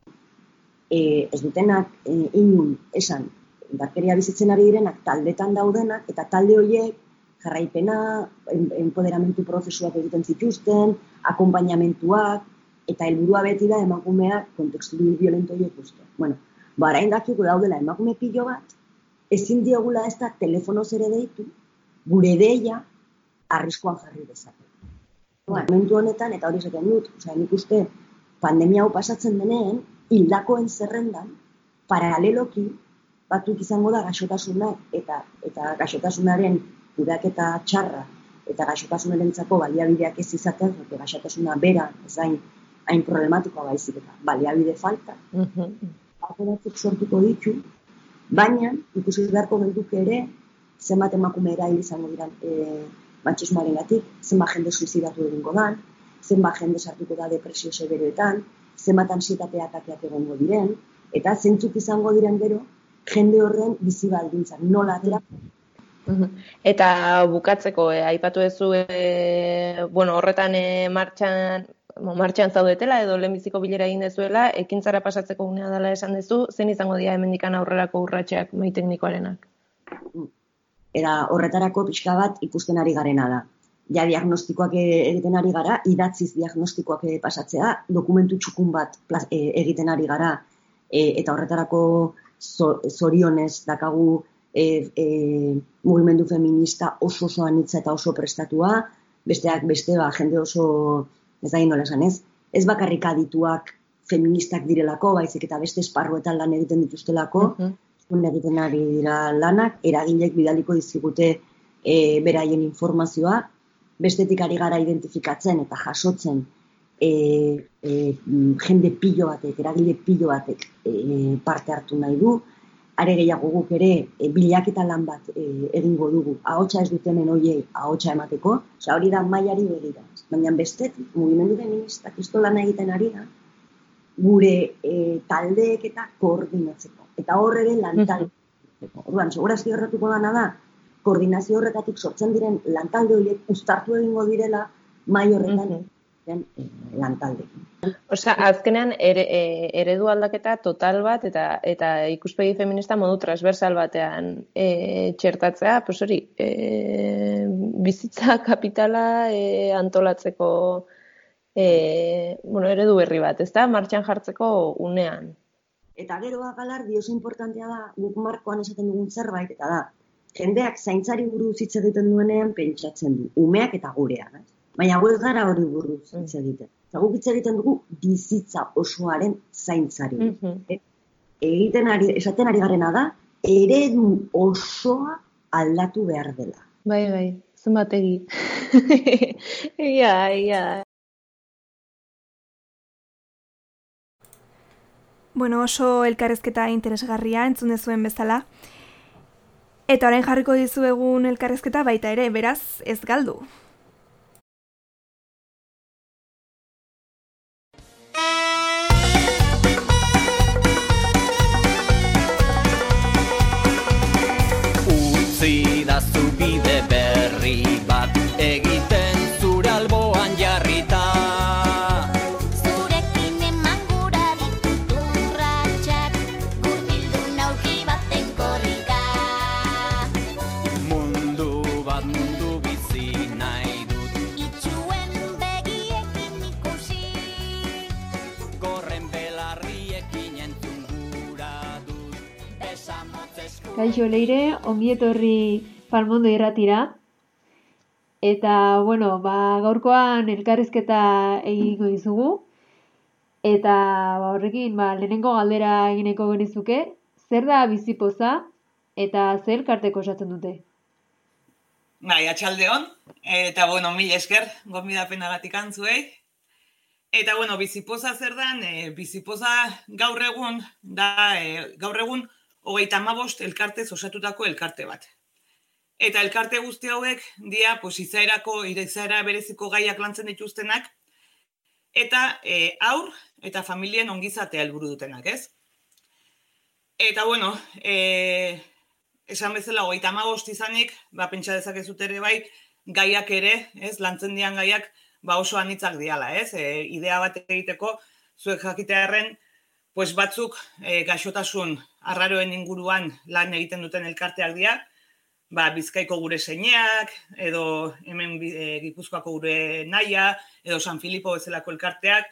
e, ez dutenak e, inun esan, indarkeria bizitzen ari direnak taldetan daudenak, eta talde horiek jarraipena, empoderamentu prozesuak egiten zituzten, akompainamentuak, eta helburua beti da emakumeak kontekstu violento horiek uste. Bueno, ba, arain dakigu daudela emakume pilo bat, ezin diogula ez da telefonoz ere deitu, gure deia arriskoan jarri dezake. Ba, momentu honetan, eta hori zaten dut, oza, nik uste pandemia hau pasatzen denean, hildakoen zerrendan, paraleloki, batuk izango da gaxotasuna eta eta gaxotasunaren kudak eta txarra eta gaxotasunaren baliabideak ez izaten, gaxotasuna bera, ez hain problematikoa baizik eta baliabide falta, Ate batzuk sortuko ditu, baina ikusi beharko gelduk ere zenbat emakume erail izango dira e, matxismoaren gatik, zenbat jende suizidatu egingo dan, zenbat jende sartuko da depresio severoetan, zenbat ansietateak ateak egongo diren, eta zentzuk izango diren gero, jende horren bizi baldintzak, nola atera. Eta bukatzeko, eh, aipatu duzu, eh, bueno, horretan eh, martxan, mo, martxan zaudetela edo lehenbiziko bilera egin dezuela, ekintzara pasatzeko unea dela esan duzu, zen izango dira hemendikan aurrerako urratxeak mai teknikoarenak? era horretarako pixka bat ikusten ari garena da. Ja diagnostikoak e- egiten ari gara, idatziz diagnostikoak e, pasatzea, dokumentu txukun bat pla- e, egiten ari gara, e, eta horretarako zo- zorionez dakagu e, e, mugimendu feminista oso oso anitza eta oso prestatua, besteak beste ba, jende oso, ez da nola esan ez, ez bakarrik adituak feministak direlako, baizik eta beste esparruetan lan egiten dituztelako, Zuen egiten ari dira lanak, eragilek bidaliko dizigute e, beraien informazioa, bestetik ari gara identifikatzen eta jasotzen e, e, jende pilo batek, eragile pilo batek e, parte hartu nahi du, are gehiago guk ere e, bilaketa lan bat e, egingo dugu, ahotsa ez dutenen hoiei ahotsa emateko, osea hori da mailari begira. Baina bestetik, mugimendu feministak isto lan egiten ari da, gure e, taldeek eta koordinatzeko. Eta hor ere lantalde. Orduan, segurazki horretuko dana da, koordinazio horretatik sortzen diren lantalde horiek uztartu egingo direla mai horretan den eh, lantalde. Osea, azkenean ere, e, eredu aldaketa total bat eta eta ikuspegi feminista modu transversal batean e, txertatzea, pues hori, e, bizitza kapitala e, antolatzeko e, bueno, eredu berri bat, ezta? Martxan jartzeko unean. Eta gero galardi oso importantea da, guk markoan esaten dugun zerbait, eta da, jendeak zaintzari buruz hitz egiten duenean pentsatzen du, umeak eta gurea. Ez? Baina gu ez gara hori buruz hitz egiten. Eta guk hitz egiten dugu bizitza osoaren zaintzari. E- Egiten ari, esaten ari garena da, eredu osoa aldatu behar dela. Bai, bai, zenbategi. Ia, ia. Bueno, oso elkarrezketa interesgarria entzun dezuen bezala. Eta orain jarriko dizuegun elkarrezketa baita ere, beraz, ez galdu. Berri bat egiten zure alboan jarrita. Zurekin eman gura ditut urratxak Gurbildu nauki baten korrika. Mundu bat mundu bizi nahi dut. Itxuen begiekin ikusi Korren belarriekin entzun gura dut. Besamotzesko Kaixo leire, ongi etorri palmondo irratira. Eta, bueno, ba, gaurkoan elkarrizketa egingo dizugu. Eta ba, horrekin, ba, lehenengo galdera egineko genizuke, zer da bizipoza eta zer elkarteko osatzen dute? Bai, atxaldeon, eta bueno, mil esker, gonbidapenagatik antzuei. Eta bueno, bizipoza zer dan, e, bizipoza gaur egun, da, e, gaur egun, hogeita hamabost elkartez osatutako elkarte bat. Eta elkarte guzti hauek, dia, pues, izaerako, izaera bereziko gaiak lantzen dituztenak, eta e, aur eta familien ongizatea helburu dutenak, ez? Eta bueno, e, esan bezala hogeita hamabost izanik, ba, pentsa dezakezut ere bai, gaiak ere, ez, lantzen dian gaiak, ba oso anitzak diala, ez? E, idea bat egiteko, zuek jakitearen, pues batzuk e, gaixotasun arraroen inguruan lan egiten duten elkarteak dira, ba, bizkaiko gure zeineak, edo hemen e, gipuzkoako gure naia, edo San Filipo bezalako elkarteak,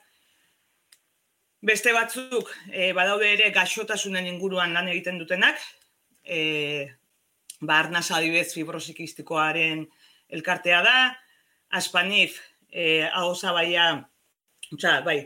Beste batzuk e, badaude ere gaixotasunen inguruan lan egiten dutenak, e, ba, arnaz adibez fibrosikistikoaren elkartea da, aspanif e, ahozabaia, osea, bai,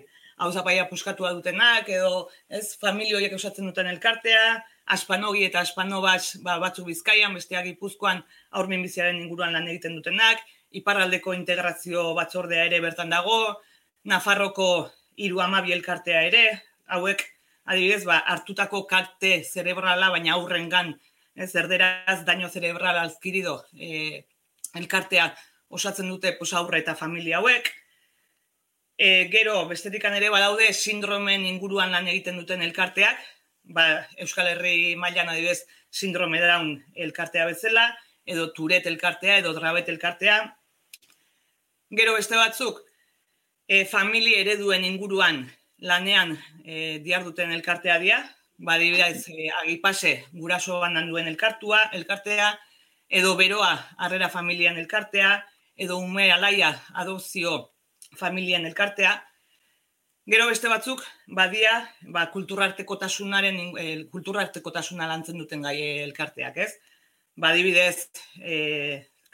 ahozabaia puskatua dutenak, edo ez, familio horiek osatzen duten elkartea, aspanogi eta aspanobas ba, batzuk bizkaian, besteak gipuzkoan aurmin biziaren inguruan lan egiten dutenak, iparraldeko integrazio batzordea ere bertan dago, Nafarroko hiru hamabi elkartea ere, hauek adibidez, ba, hartutako karte zerebrala, baina aurrengan, ez, erderaz daño zerebral azkirido e, elkartea osatzen dute pues, aurre eta familia hauek. E, gero, bestetikan ere badaude sindromen inguruan lan egiten duten elkarteak, ba, Euskal Herri mailan adibidez sindrome daun elkartea bezala, edo turet elkartea, edo drabet elkartea. Gero beste batzuk, e, familia ereduen inguruan lanean e, diarduten elkartea dira, badibidez e, agipase guraso bandan duen elkartua, elkartea, edo beroa harrera familian elkartea, edo ume alaia adopzio familian elkartea. Gero beste batzuk, badia, ba, kulturartekotasunaren, e, kulturartekotasuna lantzen duten gai elkarteak, ez? Badibidez, e,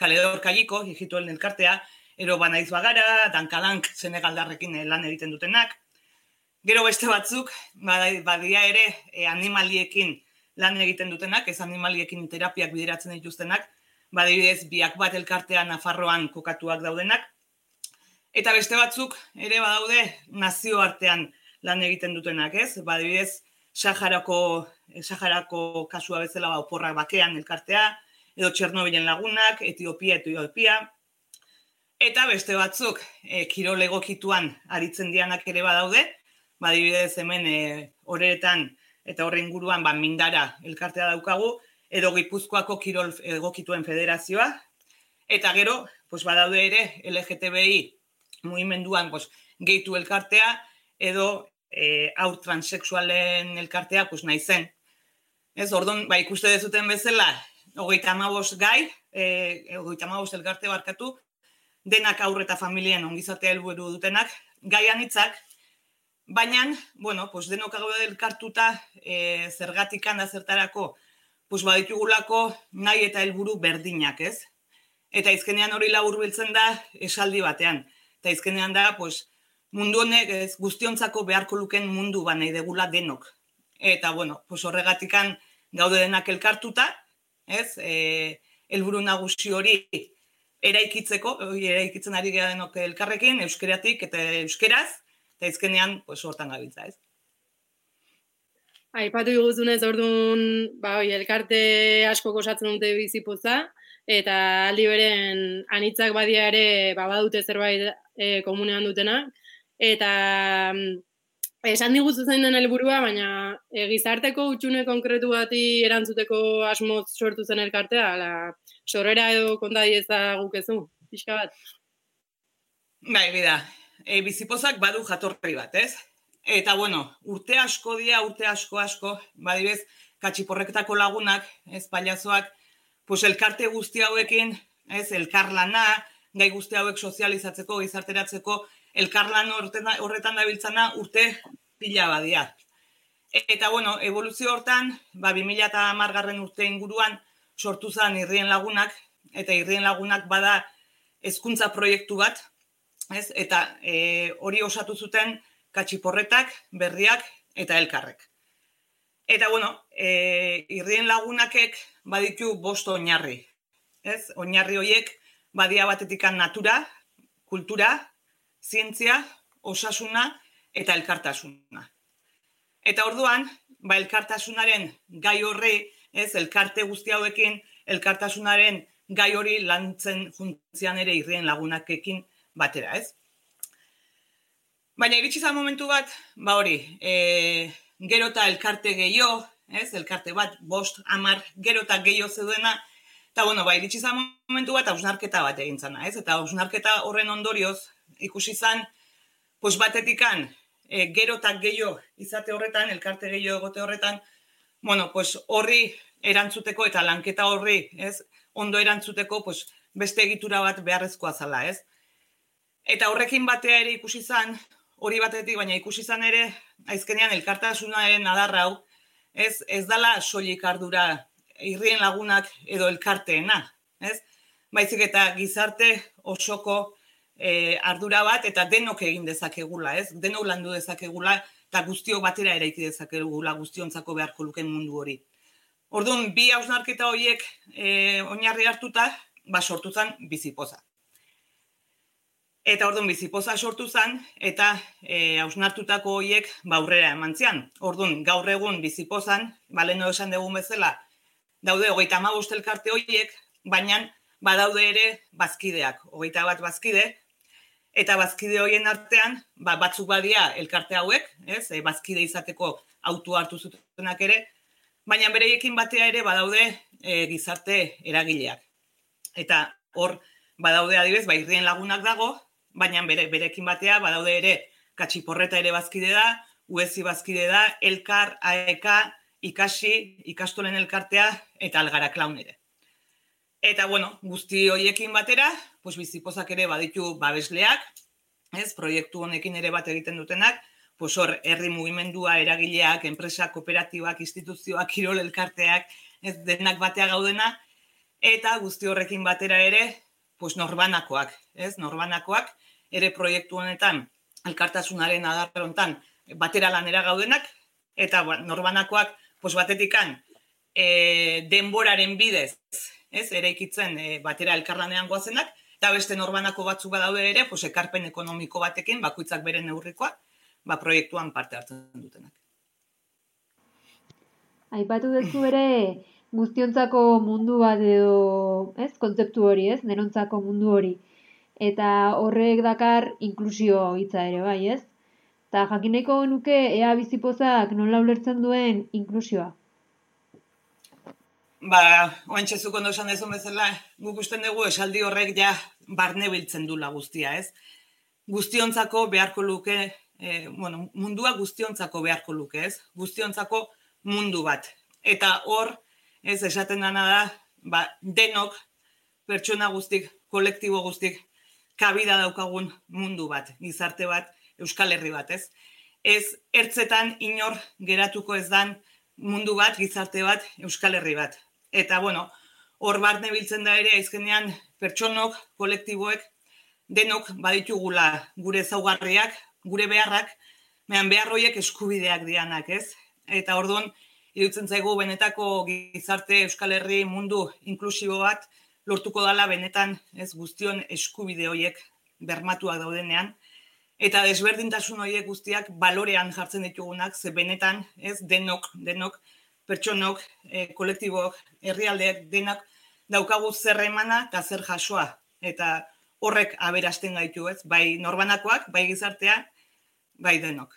kaledor kailiko, hijituen elkartea, ero banaiz bagara, dankadank zenegaldarrekin lan egiten dutenak, Gero beste batzuk, badia ere animaliekin lan egiten dutenak, ez animaliekin terapiak bideratzen dituztenak, badibidez biak bat elkartean Nafarroan kokatuak daudenak, eta beste batzuk ere badaude nazioartean lan egiten dutenak, ez? Badibidez, Saharako, Saharako kasua bezala ba, oporrak bakean elkartea, edo Txernobilen lagunak, Etiopia, Etiopia, eta beste batzuk, e, kirolegokituan aritzen dianak ere badaude, badibidez hemen e, horretan eta horre inguruan ba, mindara elkartea daukagu, edo Gipuzkoako kirol egokituen federazioa, eta gero, pues, badaude ere LGTBI mugimenduan pues, gehitu elkartea, edo e, aur transexualen elkartea pues, nahi zen. Ez, orduan, ba, ikuste dezuten bezala, hogeita amabos gai, e, hogeita amabos elkarte barkatu, denak aurre eta familien ongizatea helburu dutenak, gaian hitzak, Baina, bueno, pues denok gaude elkartuta e, zergatik handa zertarako, pues baditugulako nahi eta helburu berdinak, ez? Eta izkenean hori labur biltzen da esaldi batean. Eta izkenean da, pues, mundu honek ez guztiontzako beharko luken mundu ba nahi degula denok. Eta, bueno, pues horregatikan gaude denak elkartuta, ez? E, helburu nagusi hori eraikitzeko, eraikitzen ari gara denok elkarrekin, euskeratik eta euskeraz, eta izkenean, pues, hortan gabiltza, ez? Aipatu iguzunez, orduan, ba, oi, elkarte asko kosatzen dute bizipoza, eta aldi beren anitzak badia ere, ba, badute zerbait e, komunean dutena, eta mm, esan diguzu zain den helburua, baina e, gizarteko utxune konkretu bati erantzuteko asmoz sortu zen elkartea, ala, sorrera edo konta dieza gukezu, pixka bat? Bai, bida, e, bizipozak badu jatorri bat, ez? Eta, bueno, urte asko dia, urte asko asko, badibez, katxiporreketako lagunak, ez, paliazoak, pues elkarte guzti hauekin, ez, elkarlana, gai guzti hauek sozializatzeko, gizarteratzeko, elkarlan horretan dabiltzana urte pila badia. Eta, bueno, evoluzio hortan, ba, 2000 eta margarren urte inguruan, sortu zen irrien lagunak, eta irrien lagunak bada hezkuntza proiektu bat, ez? Eta e, hori osatu zuten katxiporretak, berriak eta elkarrek. Eta bueno, e, irrien lagunakek baditu bost oinarri. Ez? Oinarri horiek badia batetikan natura, kultura, zientzia, osasuna eta elkartasuna. Eta orduan, ba elkartasunaren gai horri, ez, elkarte guzti hauekin, elkartasunaren gai hori lantzen juntzian ere irrien lagunakekin batera, ez? Baina iritsi zan momentu bat, ba hori, e, gero eta elkarte gehiago, ez? Elkarte bat, bost, amar, gero eta gehiago zeuduena, eta bueno, ba, iritsi zan momentu bat, hausnarketa bat egin zana, ez? Eta hausnarketa horren ondorioz, ikusi zan, pues batetikan, e, gero eta gehiago izate horretan, elkarte gehiago egote horretan, bueno, pues horri erantzuteko eta lanketa horri, ez? Ondo erantzuteko, pues, beste egitura bat beharrezkoa zala, ez? Eta horrekin batea ere ikusi zan, hori batetik, baina ikusi zan ere, aizkenean elkartasunaren adarra hau, ez, ez dala soilik ardura irrien lagunak edo elkarteena, ez? Baizik eta gizarte osoko e, ardura bat eta denok egin dezakegula, ez? Denok landu dezakegula eta guztio batera eraiki dezakegula guztiontzako beharko luken mundu hori. Orduan, bi hausnarketa horiek e, oinarri hartuta, ba sortu zen bizipoza. Eta orduan bizipoza sortu zen, eta e, hausnartutako horiek baurrera eman zian. Orduan, gaur egun bizipozan, baleno esan dugun bezala, daude hogeita amabost elkarte horiek, baina badaude ere bazkideak, hogeita bat bazkide, eta bazkide horien artean, ba, batzuk badia elkarte hauek, ez, e, bazkide izateko autu hartu zutenak ere, baina bereiekin batea ere badaude e, gizarte eragileak. Eta hor, badaude adibez, ba, irrien lagunak dago, baina bere, berekin batea badaude ere katxiporreta ere bazkide da, uezi bazkide da, elkar, aeka, ikasi, ikastolen elkartea eta algara klaun ere. Eta, bueno, guzti hoiekin batera, pues, bizipozak ere baditu babesleak, ez, proiektu honekin ere bat egiten dutenak, pues, hor, herri mugimendua, eragileak, enpresa, kooperatibak, instituzioak, kirol elkarteak, ez, denak batea gaudena, eta guzti horrekin batera ere, pues, norbanakoak, ez, norbanakoak, ere proiektu honetan, elkartasunaren adarrontan, batera lanera gaudenak, eta ba, norbanakoak, pues, batetikan, e, denboraren bidez, ez, ere ikitzen e, batera elkarlanean goazenak, eta beste norbanako batzuk badaude ere, pues, ekarpen ekonomiko batekin, bakoitzak bere neurrikoa, ba, proiektuan parte hartzen dutenak. Aipatu duzu ere guztiontzako mundu bat edo, ez, kontzeptu hori, ez, denontzako mundu hori. Eta horrek dakar inklusio hitza ere bai, ez? Eta jakineko nuke ea bizipozak nola ulertzen duen inklusioa. Ba, oantxe zuk ondo esan dezun bezala, guk usten dugu esaldi horrek ja barne biltzen dula guztia, ez? Guztiontzako beharko luke, e, bueno, mundua guztiontzako beharko luke, ez? Guztiontzako mundu bat. Eta hor, ez esaten dana da, ba, denok, pertsona guztik, kolektibo guztik, kabida daukagun mundu bat, gizarte bat, Euskal Herri bat, ez? Ez ertzetan inor geratuko ez dan mundu bat, gizarte bat, Euskal Herri bat. Eta, bueno, hor bat nebiltzen da ere, aizkenean pertsonok, kolektiboek, denok baditugula gure zaugarriak, gure beharrak, mehan beharroiek eskubideak dianak, ez? Eta orduan, irutzen zaigu benetako gizarte Euskal Herri mundu inklusibo bat, lortuko dala benetan, ez guztion eskubide horiek bermatuak daudenean, eta desberdintasun horiek guztiak balorean jartzen ditugunak, ze benetan, ez denok, denok, pertsonok, e, kolektibok, herrialdeak denak daukagu zer emana eta zer jasoa. Eta horrek aberasten gaitu, ez? Bai norbanakoak, bai gizartea, bai denok.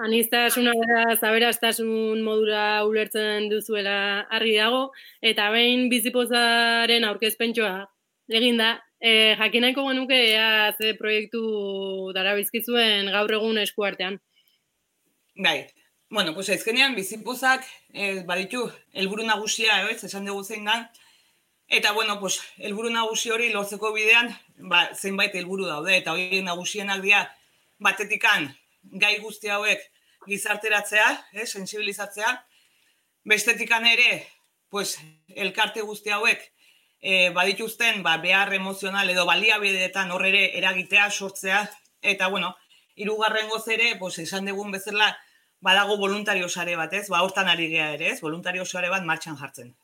Anistasuna da zaberastasun modura ulertzen duzuela argi dago, eta behin bizipozaren aurkezpentsoa egin da, e, jakinaiko genuke ea ze proiektu dara bizkizuen gaur egun eskuartean. Bai, Bueno, pues ezkenean bizipozak eh, baditu helburu nagusia, ez, esan dugu zein da. Eta bueno, pues helburu nagusi hori lortzeko bidean, ba, zeinbait helburu daude eta hori nagusienak dira batetikan gai guzti hauek gizarteratzea, eh, sensibilizatzea. Bestetikan ere, pues elkarte guzti hauek eh, badituzten ba, behar emozional edo baliabideetan horre ere eragitea, sortzea. Eta bueno, hirugarren goz ere, pues esan dugun bezala, badago voluntario sare bat, ez? Ba, hortan ari gea ere, ez? Voluntario sare bat martxan jartzen.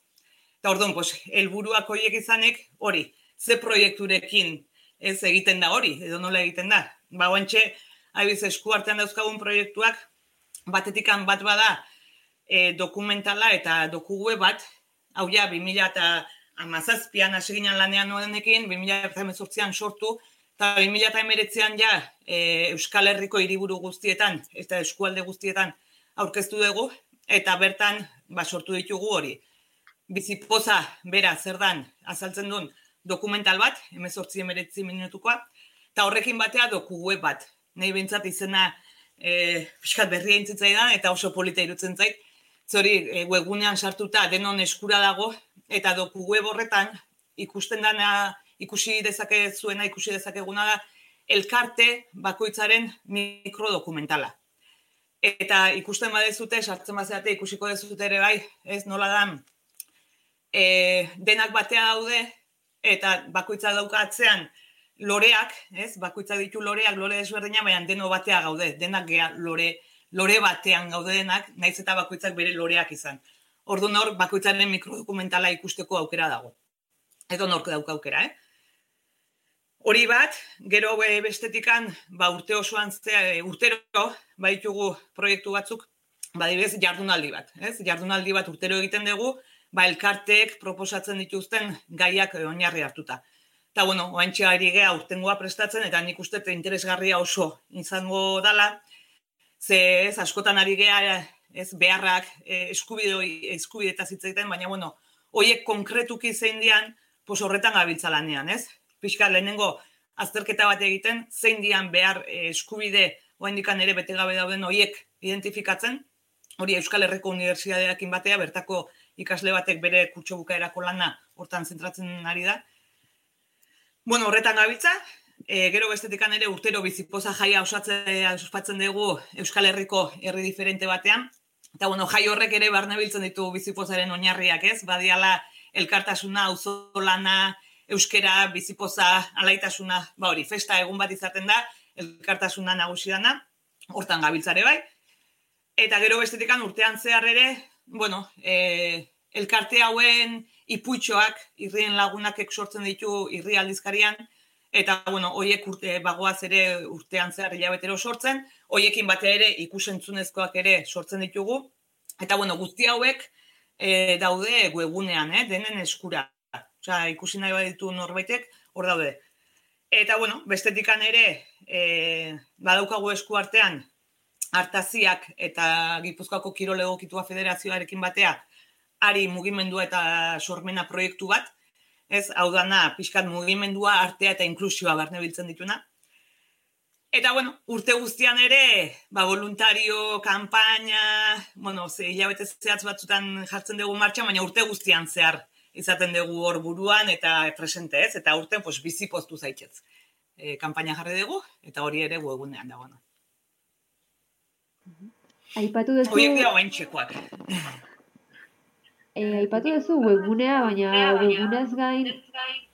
Eta orduan, pues, helburuak horiek izanek, hori, ze proiekturekin ez egiten da hori, edo nola egiten da. Ba, guantxe, haibiz esku artean dauzkagun proiektuak, batetikan bat bada e, dokumentala eta dokugue bat, hau ja, 2000 eta amazazpian hasi ginen lanean nodenekin, 2000 eta sortu, Eta 2008an ja e, Euskal Herriko hiriburu guztietan, eta eskualde guztietan aurkeztu dugu, eta bertan ba, sortu ditugu hori. Bizipoza bera zer dan azaltzen duen dokumental bat, emezortzi emeretzi minutukoa, eta horrekin batea doku web bat. Nei bintzat izena e, fiskat berria da, eta oso polita irutzen zait. Zori, e, webunean sartuta denon eskura dago, eta doku web horretan ikusten dana ikusi dezake zuena ikusi dezakeguna da elkarte bakoitzaren mikrodokumentala. Eta ikusten badezute, sartzen bazeate ikusiko dezute ere bai, ez nola da, e, denak batea daude, eta bakoitza dauka atzean loreak, ez, bakoitza ditu loreak, lore desberdina, baina deno batea gaude, denak gea lore, lore batean gaude denak, naiz eta bakoitzak bere loreak izan. Ordu nor, bakoitzaren mikrodokumentala ikusteko aukera dago. Edo nork dauka aukera, eh? Hori bat, gero e, bestetikan, ba, urte osoan ze, e, urtero, baitugu proiektu batzuk, ba, dibez, jardunaldi bat, ez? Jardunaldi bat urtero egiten dugu, ba, elkarteek proposatzen dituzten gaiak e, oinarri hartuta. Eta, bueno, oantxe ari gea urtengoa prestatzen, eta nik uste interesgarria oso izango dala, ze ez, askotan ari gea, ez, beharrak, e, eskubide, eskubide eta zitzaiten, baina, bueno, hoiek konkretuki zein dian, pos horretan gabiltza lanean, ez? Pixka lehenengo azterketa bat egiten, zein dian behar eh, eskubide oaindikan ere bete gabe dauden hoiek identifikatzen, hori Euskal Herriko Unibertsitateakin batea, bertako ikasle batek bere kurtso bukaerako lana hortan zentratzen ari da. Bueno, horretan gabiltza, e, gero bestetikan ere urtero bizipoza jaia osatzea ospatzen dugu Euskal Herriko herri diferente batean, Eta bueno, jai horrek ere barnebiltzen ditu bizipozaren oinarriak, ez? Badiala elkartasuna, auzolana, euskera, bizipoza, alaitasuna, ba hori, festa egun bat izaten da, elkartasuna nagusi dana, hortan gabiltzare bai. Eta gero bestetikan urtean zehar ere, bueno, e, elkarte hauen ipuitxoak, irrien lagunak sortzen ditu irri aldizkarian, eta bueno, hoiek urte bagoaz ere urtean zehar hilabetero sortzen, hoiekin bate ere ikusentzunezkoak ere sortzen ditugu. Eta bueno, guzti hauek e, daude webunean, eh, denen eskura. Osea, ikusi nahi baditu norbaitek, hor daude. Eta bueno, bestetikan ere, e, badaukagu esku artean, hartaziak eta Gipuzkoako Kirol Egokitua Federazioarekin batea, ari mugimendua eta sormena proiektu bat, ez, hau dana, pixkat mugimendua, artea eta inklusioa barne biltzen dituna. Eta, bueno, urte guztian ere, ba, voluntario, kampaina, bueno, ze hilabete zehatz batzutan jartzen dugu martxan, baina urte guztian zehar izaten dugu hor buruan eta presente ez, eta urten pues, bizi postu zaitez. E, kampaina jarri dugu, eta hori ere webunean dago. No? Aipatu duzu... Horiek dira oain txekoak. E, aipatu duzu webunea, baina webunez gain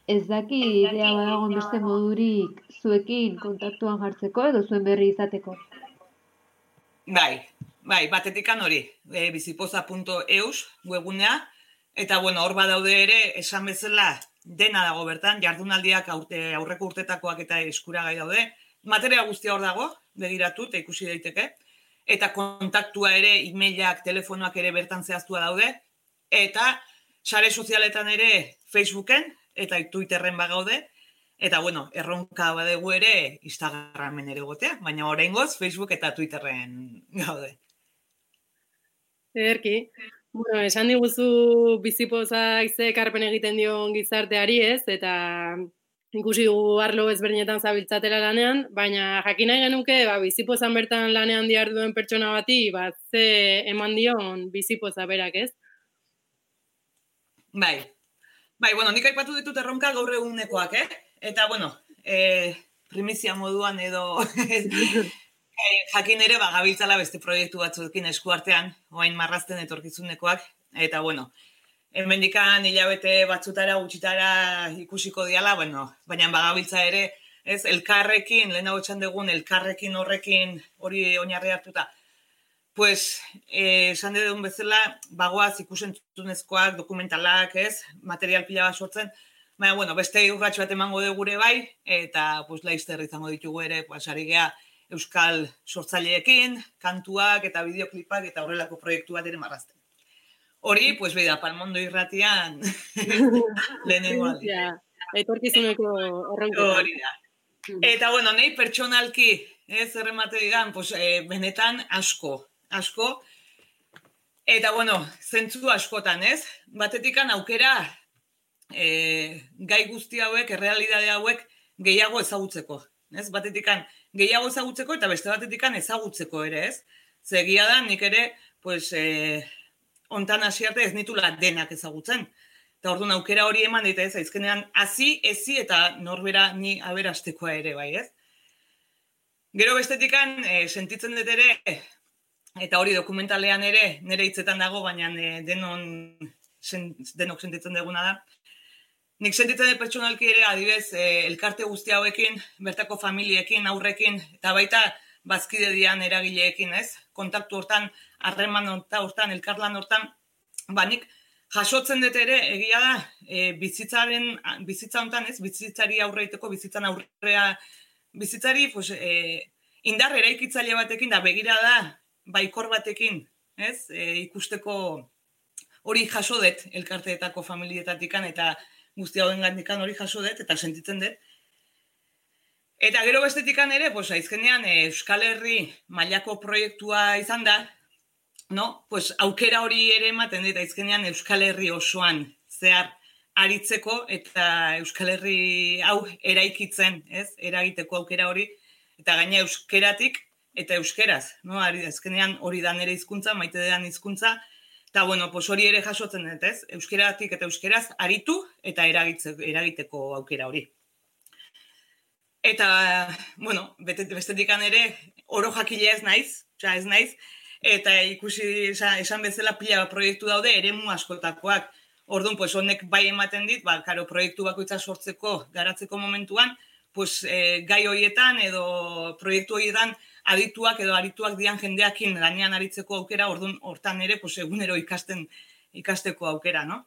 ez daki idea badagoen beste modurik zuekin kontaktuan jartzeko edo zuen berri izateko. Bai, bai, batetikan hori, e, bizipoza.eus webunea, eta bueno, hor badaude ere, esan bezala dena dago bertan, jardunaldiak aurte, aurreko urtetakoak eta eskuragai daude, materia guztia hor dago, begiratu eta ikusi daiteke, eta kontaktua ere, e-mailak, telefonoak ere bertan zehaztua daude, eta sare sozialetan ere Facebooken, eta Twitterren bagaude, eta bueno, erronka badegu ere Instagramen ere gotea, baina oraingoz Facebook eta Twitterren gaude. Ederki. Bueno, esan diguzu bizipoza ize ekarpen egiten dion gizarteari ez, eta ikusi dugu arlo ezberdinetan zabiltzatela lanean, baina jakin nahi genuke, ba, bizipozan bertan lanean duen pertsona bati, ba, ze eman dion bizipoza berak ez? Bai, Bai, bueno, nik aipatu ditut erronka gaur egunekoak, eh? Eta, bueno, e, primizia moduan edo e, jakin ere, ba, gabiltzala beste proiektu batzuekin eskuartean, oain marrazten etorkizunekoak, eta, bueno, hemendikan hilabete batzutara gutxitara ikusiko diala, bueno, baina bagabiltza ere, ez, elkarrekin, lehen hau dugun, elkarrekin horrekin hori oinarri hartuta, Pues, eh, esan dut bezala, bagoaz ikusentzunezkoak, dokumentalak, ez, material pila bat sortzen, baina, bueno, beste urratxo bat emango dugu gure bai, eta, pues, laizter izango ditugu ere, pues, ari geha, euskal sortzaileekin, kantuak eta bideoklipak eta horrelako proiektu bat ere marrazten. Hori, pues, bida, palmondo irratian, lehenengo aldi. Ja, etorkizuneko horrenko. Hori da. Eta, bueno, nahi pertsonalki, ez, erremate digan, pues, eh, benetan asko, asko. Eta, bueno, zentzu askotan, ez? Batetikan aukera e, gai guzti hauek, errealidade hauek gehiago ezagutzeko. Ez? Batetikan gehiago ezagutzeko eta beste batetikan ezagutzeko ere, ez? Zegia da, nik ere, pues, e, ontan hasiarte ez nitula denak ezagutzen. Eta orduan aukera hori eman dita ez, aizkenean hasi ezi eta norbera ni aberastekoa ere, bai, ez? Gero bestetikan, e, sentitzen dut ere, eta hori dokumentalean ere nire hitzetan dago, baina e, denon sen, denok sentitzen duguna da. Nik sentitzen dut pertsonalki ere adibez e, elkarte guzti hauekin, bertako familiekin, aurrekin, eta baita bazkide dian eragileekin, ez? Kontaktu hortan, harreman hortan, elkarlan hortan, ba nik jasotzen dut ere, egia da, e, bizitzaren, bizitza hontan ez, bizitzari aurreiteko, bizitzan aurrea, bizitzari, pues, e, indar eraikitzaile batekin, da begira da, baikor batekin, ez, e, ikusteko hori jaso dut, elkarteetako familietatikan, eta guzti hauen gandikan hori jaso dut, eta sentitzen dut. Eta gero bestetikan ere, pues, aizkenean, e, Euskal Herri mailako proiektua izan da, no? Pues, aukera hori ere ematen dit, aizkenean Euskal Herri osoan zehar aritzeko eta Euskal Herri hau eraikitzen, ez? Eragiteko aukera hori eta gaina euskeratik eta euskeraz, no? Ari azkenean hori da nere hizkuntza, maite dean hizkuntza. Eta, bueno, pues hori ere jasotzen dut, ez? Euskeratik eta euskeraz aritu eta eragiteko aukera hori. Eta, bueno, bestetik ere, oro jakile ez naiz, oza, ez naiz, eta ikusi esan, bezala pila proiektu daude eremu askotakoak. Orduan, pues, honek bai ematen dit, ba, karo, proiektu bakoitza sortzeko, garatzeko momentuan, pues, e, gai horietan edo proiektu horietan adituak edo arituak dian jendeakin lanean aritzeko aukera, orduan, hortan ere, pues, egunero ikasten ikasteko aukera, no?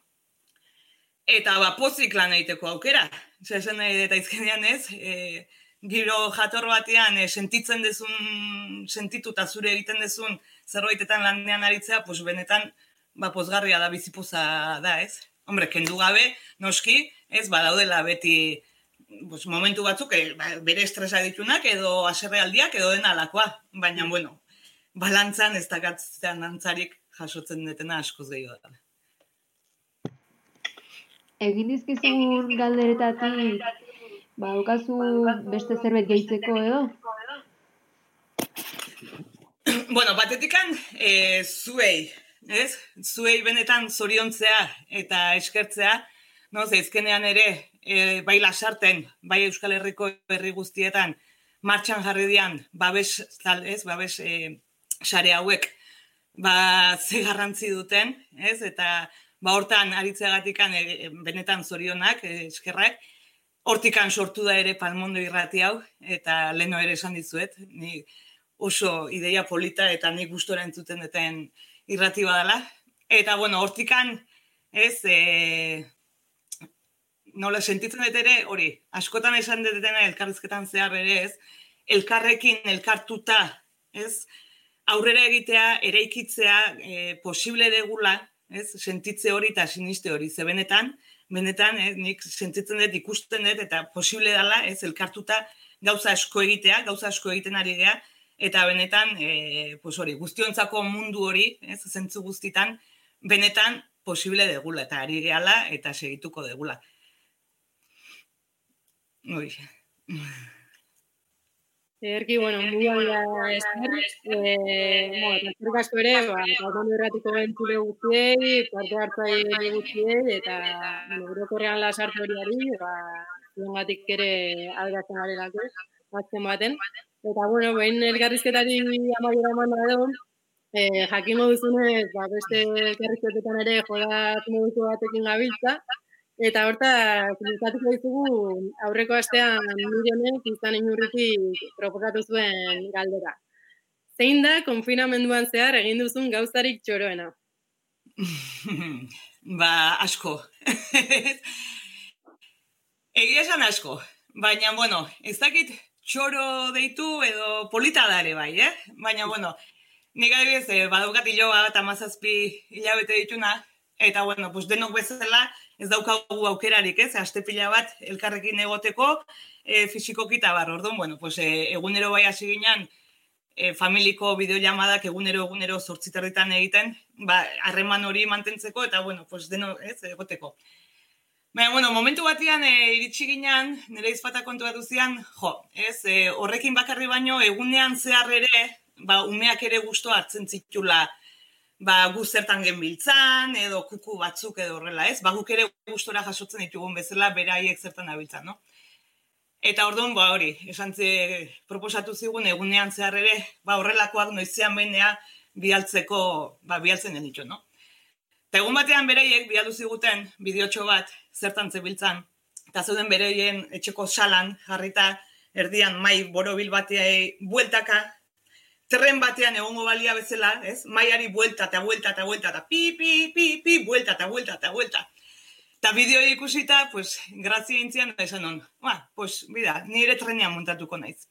Eta ba, pozik lan egiteko aukera. Zer esan nahi eta izkenean ez, e, giro jator batean e, sentitzen dezun, sentitu eta zure egiten dezun zerbaitetan lanean aritzea, pues benetan, ba, pozgarria da bizipoza da, ez? Hombre, kendu gabe, noski, ez, badaudela beti pues, momentu batzuk, e, bere estresa ditunak, edo aserrealdiak, edo dena alakoa. Baina, bueno, balantzan ez dakatzen antzarik jasotzen detena askoz gehiago da. Egin dizkizun galderetatik, ba, okazu beste zerbait gehitzeko edo? bueno, batetikan, e, zuei, ez? Zuei benetan zoriontzea eta eskertzea, no, zeizkenean ere, e, bai lasarten, bai Euskal Herriko herri guztietan, martxan jarri dian, babes, zal, ez, babes, e, sare hauek, ba, ze garrantzi duten, ez? Eta, ba, hortan aritzeagatikan e, benetan zorionak, e, eskerrak, hortikan sortu da ere palmondo irrati hau, eta leno ere esan dizuet, ni, oso ideia polita eta nik gustora entzuten duten irrati badala. Eta, bueno, hortikan, ez, e, nola sentitzen dut ere, hori, askotan esan dutena elkarrizketan zehar ere, ez, elkarrekin, elkartuta, ez, aurrera egitea, eraikitzea, e, posible degula, ez, sentitze hori eta siniste hori, ze benetan, benetan, ez, nik sentitzen dut, ikusten dut, eta posible dela, ez, elkartuta, gauza asko egitea, gauza asko egiten ari geha, eta benetan, e, pues hori, guztiontzako mundu hori, ez, zentzu guztitan, benetan posible degula, eta ari gehala, eta segituko degula. Ui. Erki, bueno, muy baina esker, eh, bueno, esker gasko ere, ba, kalmando erratiko bentzule guztiei, parte hartzai guztiei, eta, bueno, gure korrean lasarte hori ari, ba, zion ere algatzen garelako, batzen baten. Eta, bueno, behin elgarrizketari amaiera eman da edo, eh, jakingo duzunez, ba, beste elgarrizketetan ere jodat moduko batekin gabiltza, eta horta, komunikatuko ditugu aurreko astean milionek izan inurriti proposatu zuen galdera. Zein da, konfinamenduan zehar egin duzun gauzarik txoroena? ba, asko. Egia esan asko. Baina, bueno, ez dakit txoro deitu edo polita dare bai, eh? Baina, bueno, nik adibidez, eh, badaukat hiloa eta mazazpi hilabete dituna, eta, bueno, pues denok bezala ez daukagu aukerarik, ez? Aste pila bat elkarrekin egoteko e, fizikokita bar, orduan, bueno, pues, e, egunero bai hasi ginen, e, familiko bideollamadak egunero egunero zortziterritan egiten, ba, harreman hori mantentzeko, eta, bueno, pues, deno, ez, egoteko. Baina, bueno, momentu batean e, iritsi ginean, nire izpata kontu duzian, jo, ez, e, horrekin bakarri baino, egunean zehar ere, ba, umeak ere gusto hartzen zitula, ba, guzertan genbiltzan, edo kuku batzuk edo horrela, ez? Ba, guk ere gustora jasotzen ditugun bezala, beraiek zertan abiltzan, no? Eta orduan, ba, hori, esan ze, proposatu zigun, egunean zehar ere, ba, horrelakoak noizean behinea, bialtzeko, ba, bialtzen den no? Eta egun batean beraiek bialdu ziguten bideotxo bat zertan zebiltzan, eta zeuden bereien etxeko salan jarrita erdian mai borobil bateai bueltaka tren batean egongo balia bezala, ez? Maiari buelta eta buelta eta buelta eta pi, pi, pi, pi, buelta eta buelta eta buelta. Eta bideo ikusita, pues, grazia intzian, esan non, ba, pues, bida, nire trenean montatuko naiz.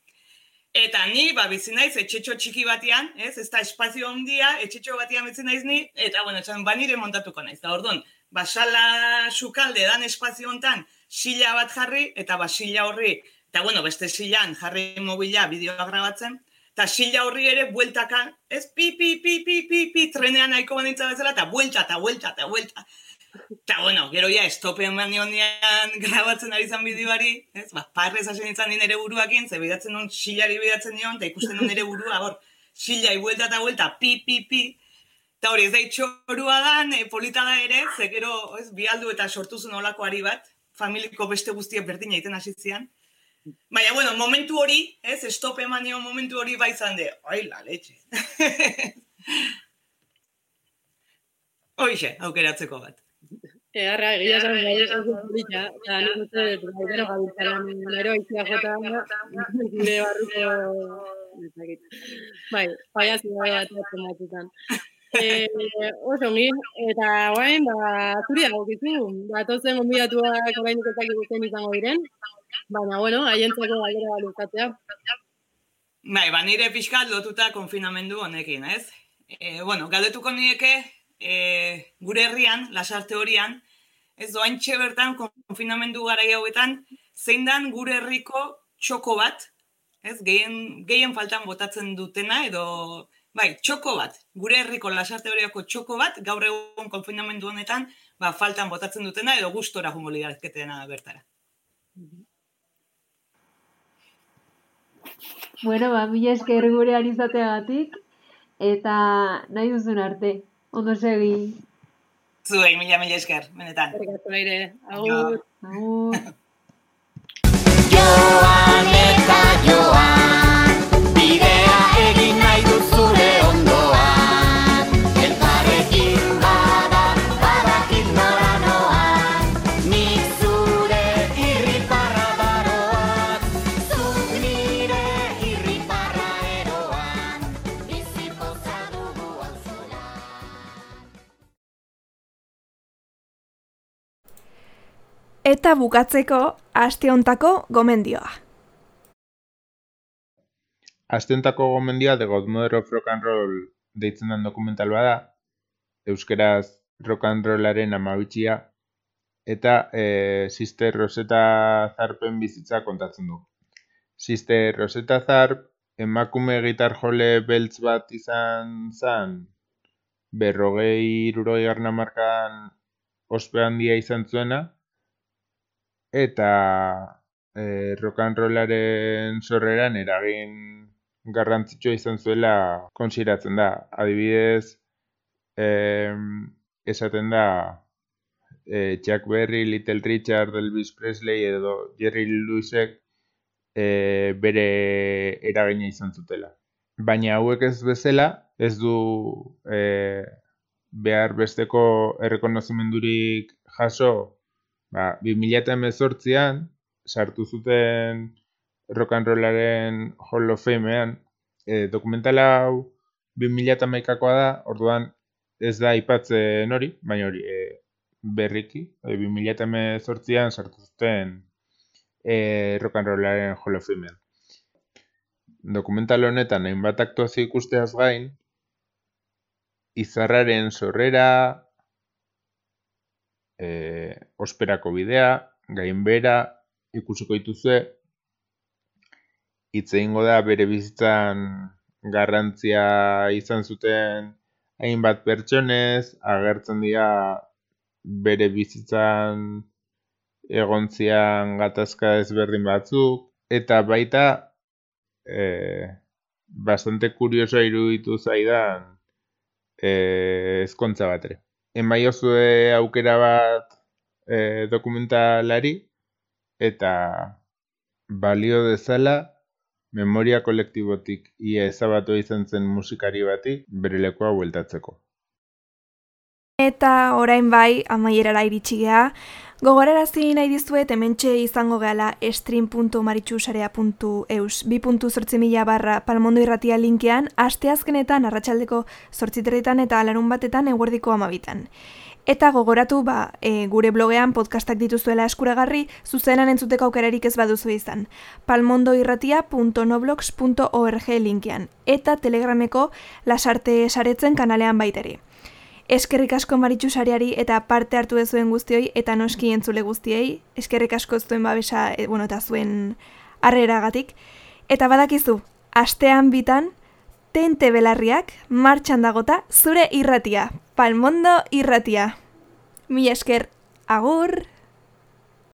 Eta ni, ba, bizi naiz, etxetxo txiki batean, ez, ez da espazio handia, etxetxo batean bizi naiz ni, eta, bueno, esan, ba, nire montatuko naiz. Da, orduan, basala sukalde dan espazio hontan, sila bat jarri, eta ba, sila horri, eta, bueno, beste silan jarri mobila bideoa grabatzen, eta sila horri ere bueltaka, ez, pi, pi, pi, pi, pi, pi, trenean nahiko banitza bezala, eta buelta, eta buelta, eta buelta. Eta, bueno, gero ja, estope eman nionean grabatzen ari zan bideoari, ez, ba, parrez hasen izan din ere buruakin, ze bidatzen nun silari bidatzen nion, eta ikusten nun ere burua, hor, sila buelta eta buelta, pi, pi, pi, eta hori, ez da itxorua dan, e, polita da ere, ze gero, ez, bialdu eta sortu zuen olako ari bat, familiko beste guztiek berdina egiten hasi zian. Baina, bueno, momentu hori, ez, stop eman nion momentu hori bai zan de, oi, la leche. Hoixe, aukeratzeko bat. Egarra, egia esan gai esan zuzulita, eta nik uste dut, gaitero gabiltzara nero aitzia jota, gure barruko. Bai, paiazi bai bat Eh, oso ongi, eta guain, ba, zuri dagokizu, datozen onbidatuak orain iketak ikusten izango diren, baina, bueno, haientzako galdera balukatzea. Bai, ba, nire pixkat lotuta konfinamendu honekin, ez? E, bueno, galdetuko nieke, e, gure herrian, lasarte horian, ez doaintxe bertan konfinamendu gara hauetan, zein dan gure herriko txoko bat, ez, gehien, gehien faltan botatzen dutena, edo, bai, txoko bat, gure herriko lasarte horiako txoko bat, gaur egun konfinamendu honetan, ba, faltan botatzen dutena, edo gustora jungo liraketena bertara. Bueno, ba, mila esker gurean izateagatik, eta nahi duzun arte. Ondo segi. Zuei, mila, mila esker, benetan. Ergatu aire, agur. Agur. Eta bukatzeko aste hontako gomendioa. Astentako gomendioa The Godmother of Rock and Roll deitzen den dokumental bada, euskeraz rock and rollaren amabitxia, eta e, Sister Rosetta Zarpen bizitza kontatzen du. Sister Rosetta Zarp, emakume gitar jole beltz bat izan zan, berrogei irurogei garna markan ospe handia izan zuena, eta e, rock and rollaren sorreran eragin garrantzitsua izan zuela konsideratzen da. Adibidez, em, esaten da e, Chuck Berry, Little Richard, Elvis Presley edo Jerry Lewisek e, bere eragina izan zutela. Baina hauek ez bezala, ez du e, behar besteko errekonozimendurik jaso ba, 2018an sartu zuten rock and rollaren Hall of Famean e, dokumental hau 2011koa da, orduan ez da aipatzen hori, baina hori e, berriki, e, 2018an sartu zuten e, rock and rollaren Hall of Famean. Dokumental honetan hainbat aktuazio ikusteaz gain, izarraren sorrera, e, osperako bidea, gainbera, ikusiko dituzue, hitz egingo da bere bizitzan garrantzia izan zuten hainbat pertsonez, agertzen dira bere bizitzan egontzian gatazka ezberdin batzuk, eta baita e, bastante kuriosoa iruditu zaidan e, ezkontza bat ere. Emaiozue aukera bat e, dokumentalari eta balio dezala memoria kolektibotik ia ezabatu izan zen musikari bati bere lekua bueltatzeko. Eta orain bai, amaierara iritsi gea, gogorarazi nahi dizuet hementxe izango gehala stream.maritxusarea.eus 2.zortzi mila barra palmondo irratia linkean, asteazkenetan arratsaldeko zortziterritan eta alarun batetan eguerdiko amabitan. Eta gogoratu ba, e, gure blogean podcastak dituzuela eskuragarri, zuzenan entzuteko aukerarik ez baduzu izan. palmondoirratia.noblogs.org linkean. Eta telegrameko lasarte saretzen kanalean baiteri. Eskerrik asko maritxu sareari eta parte hartu dezuen guztioi eta noski entzule guztiei. Eskerrik asko zuen babesa, e, bueno, eta zuen harreragatik. Eta badakizu, astean bitan, tente belarriak martxan dagota zure irratia. Palmondo irratia. Mila esker, agur!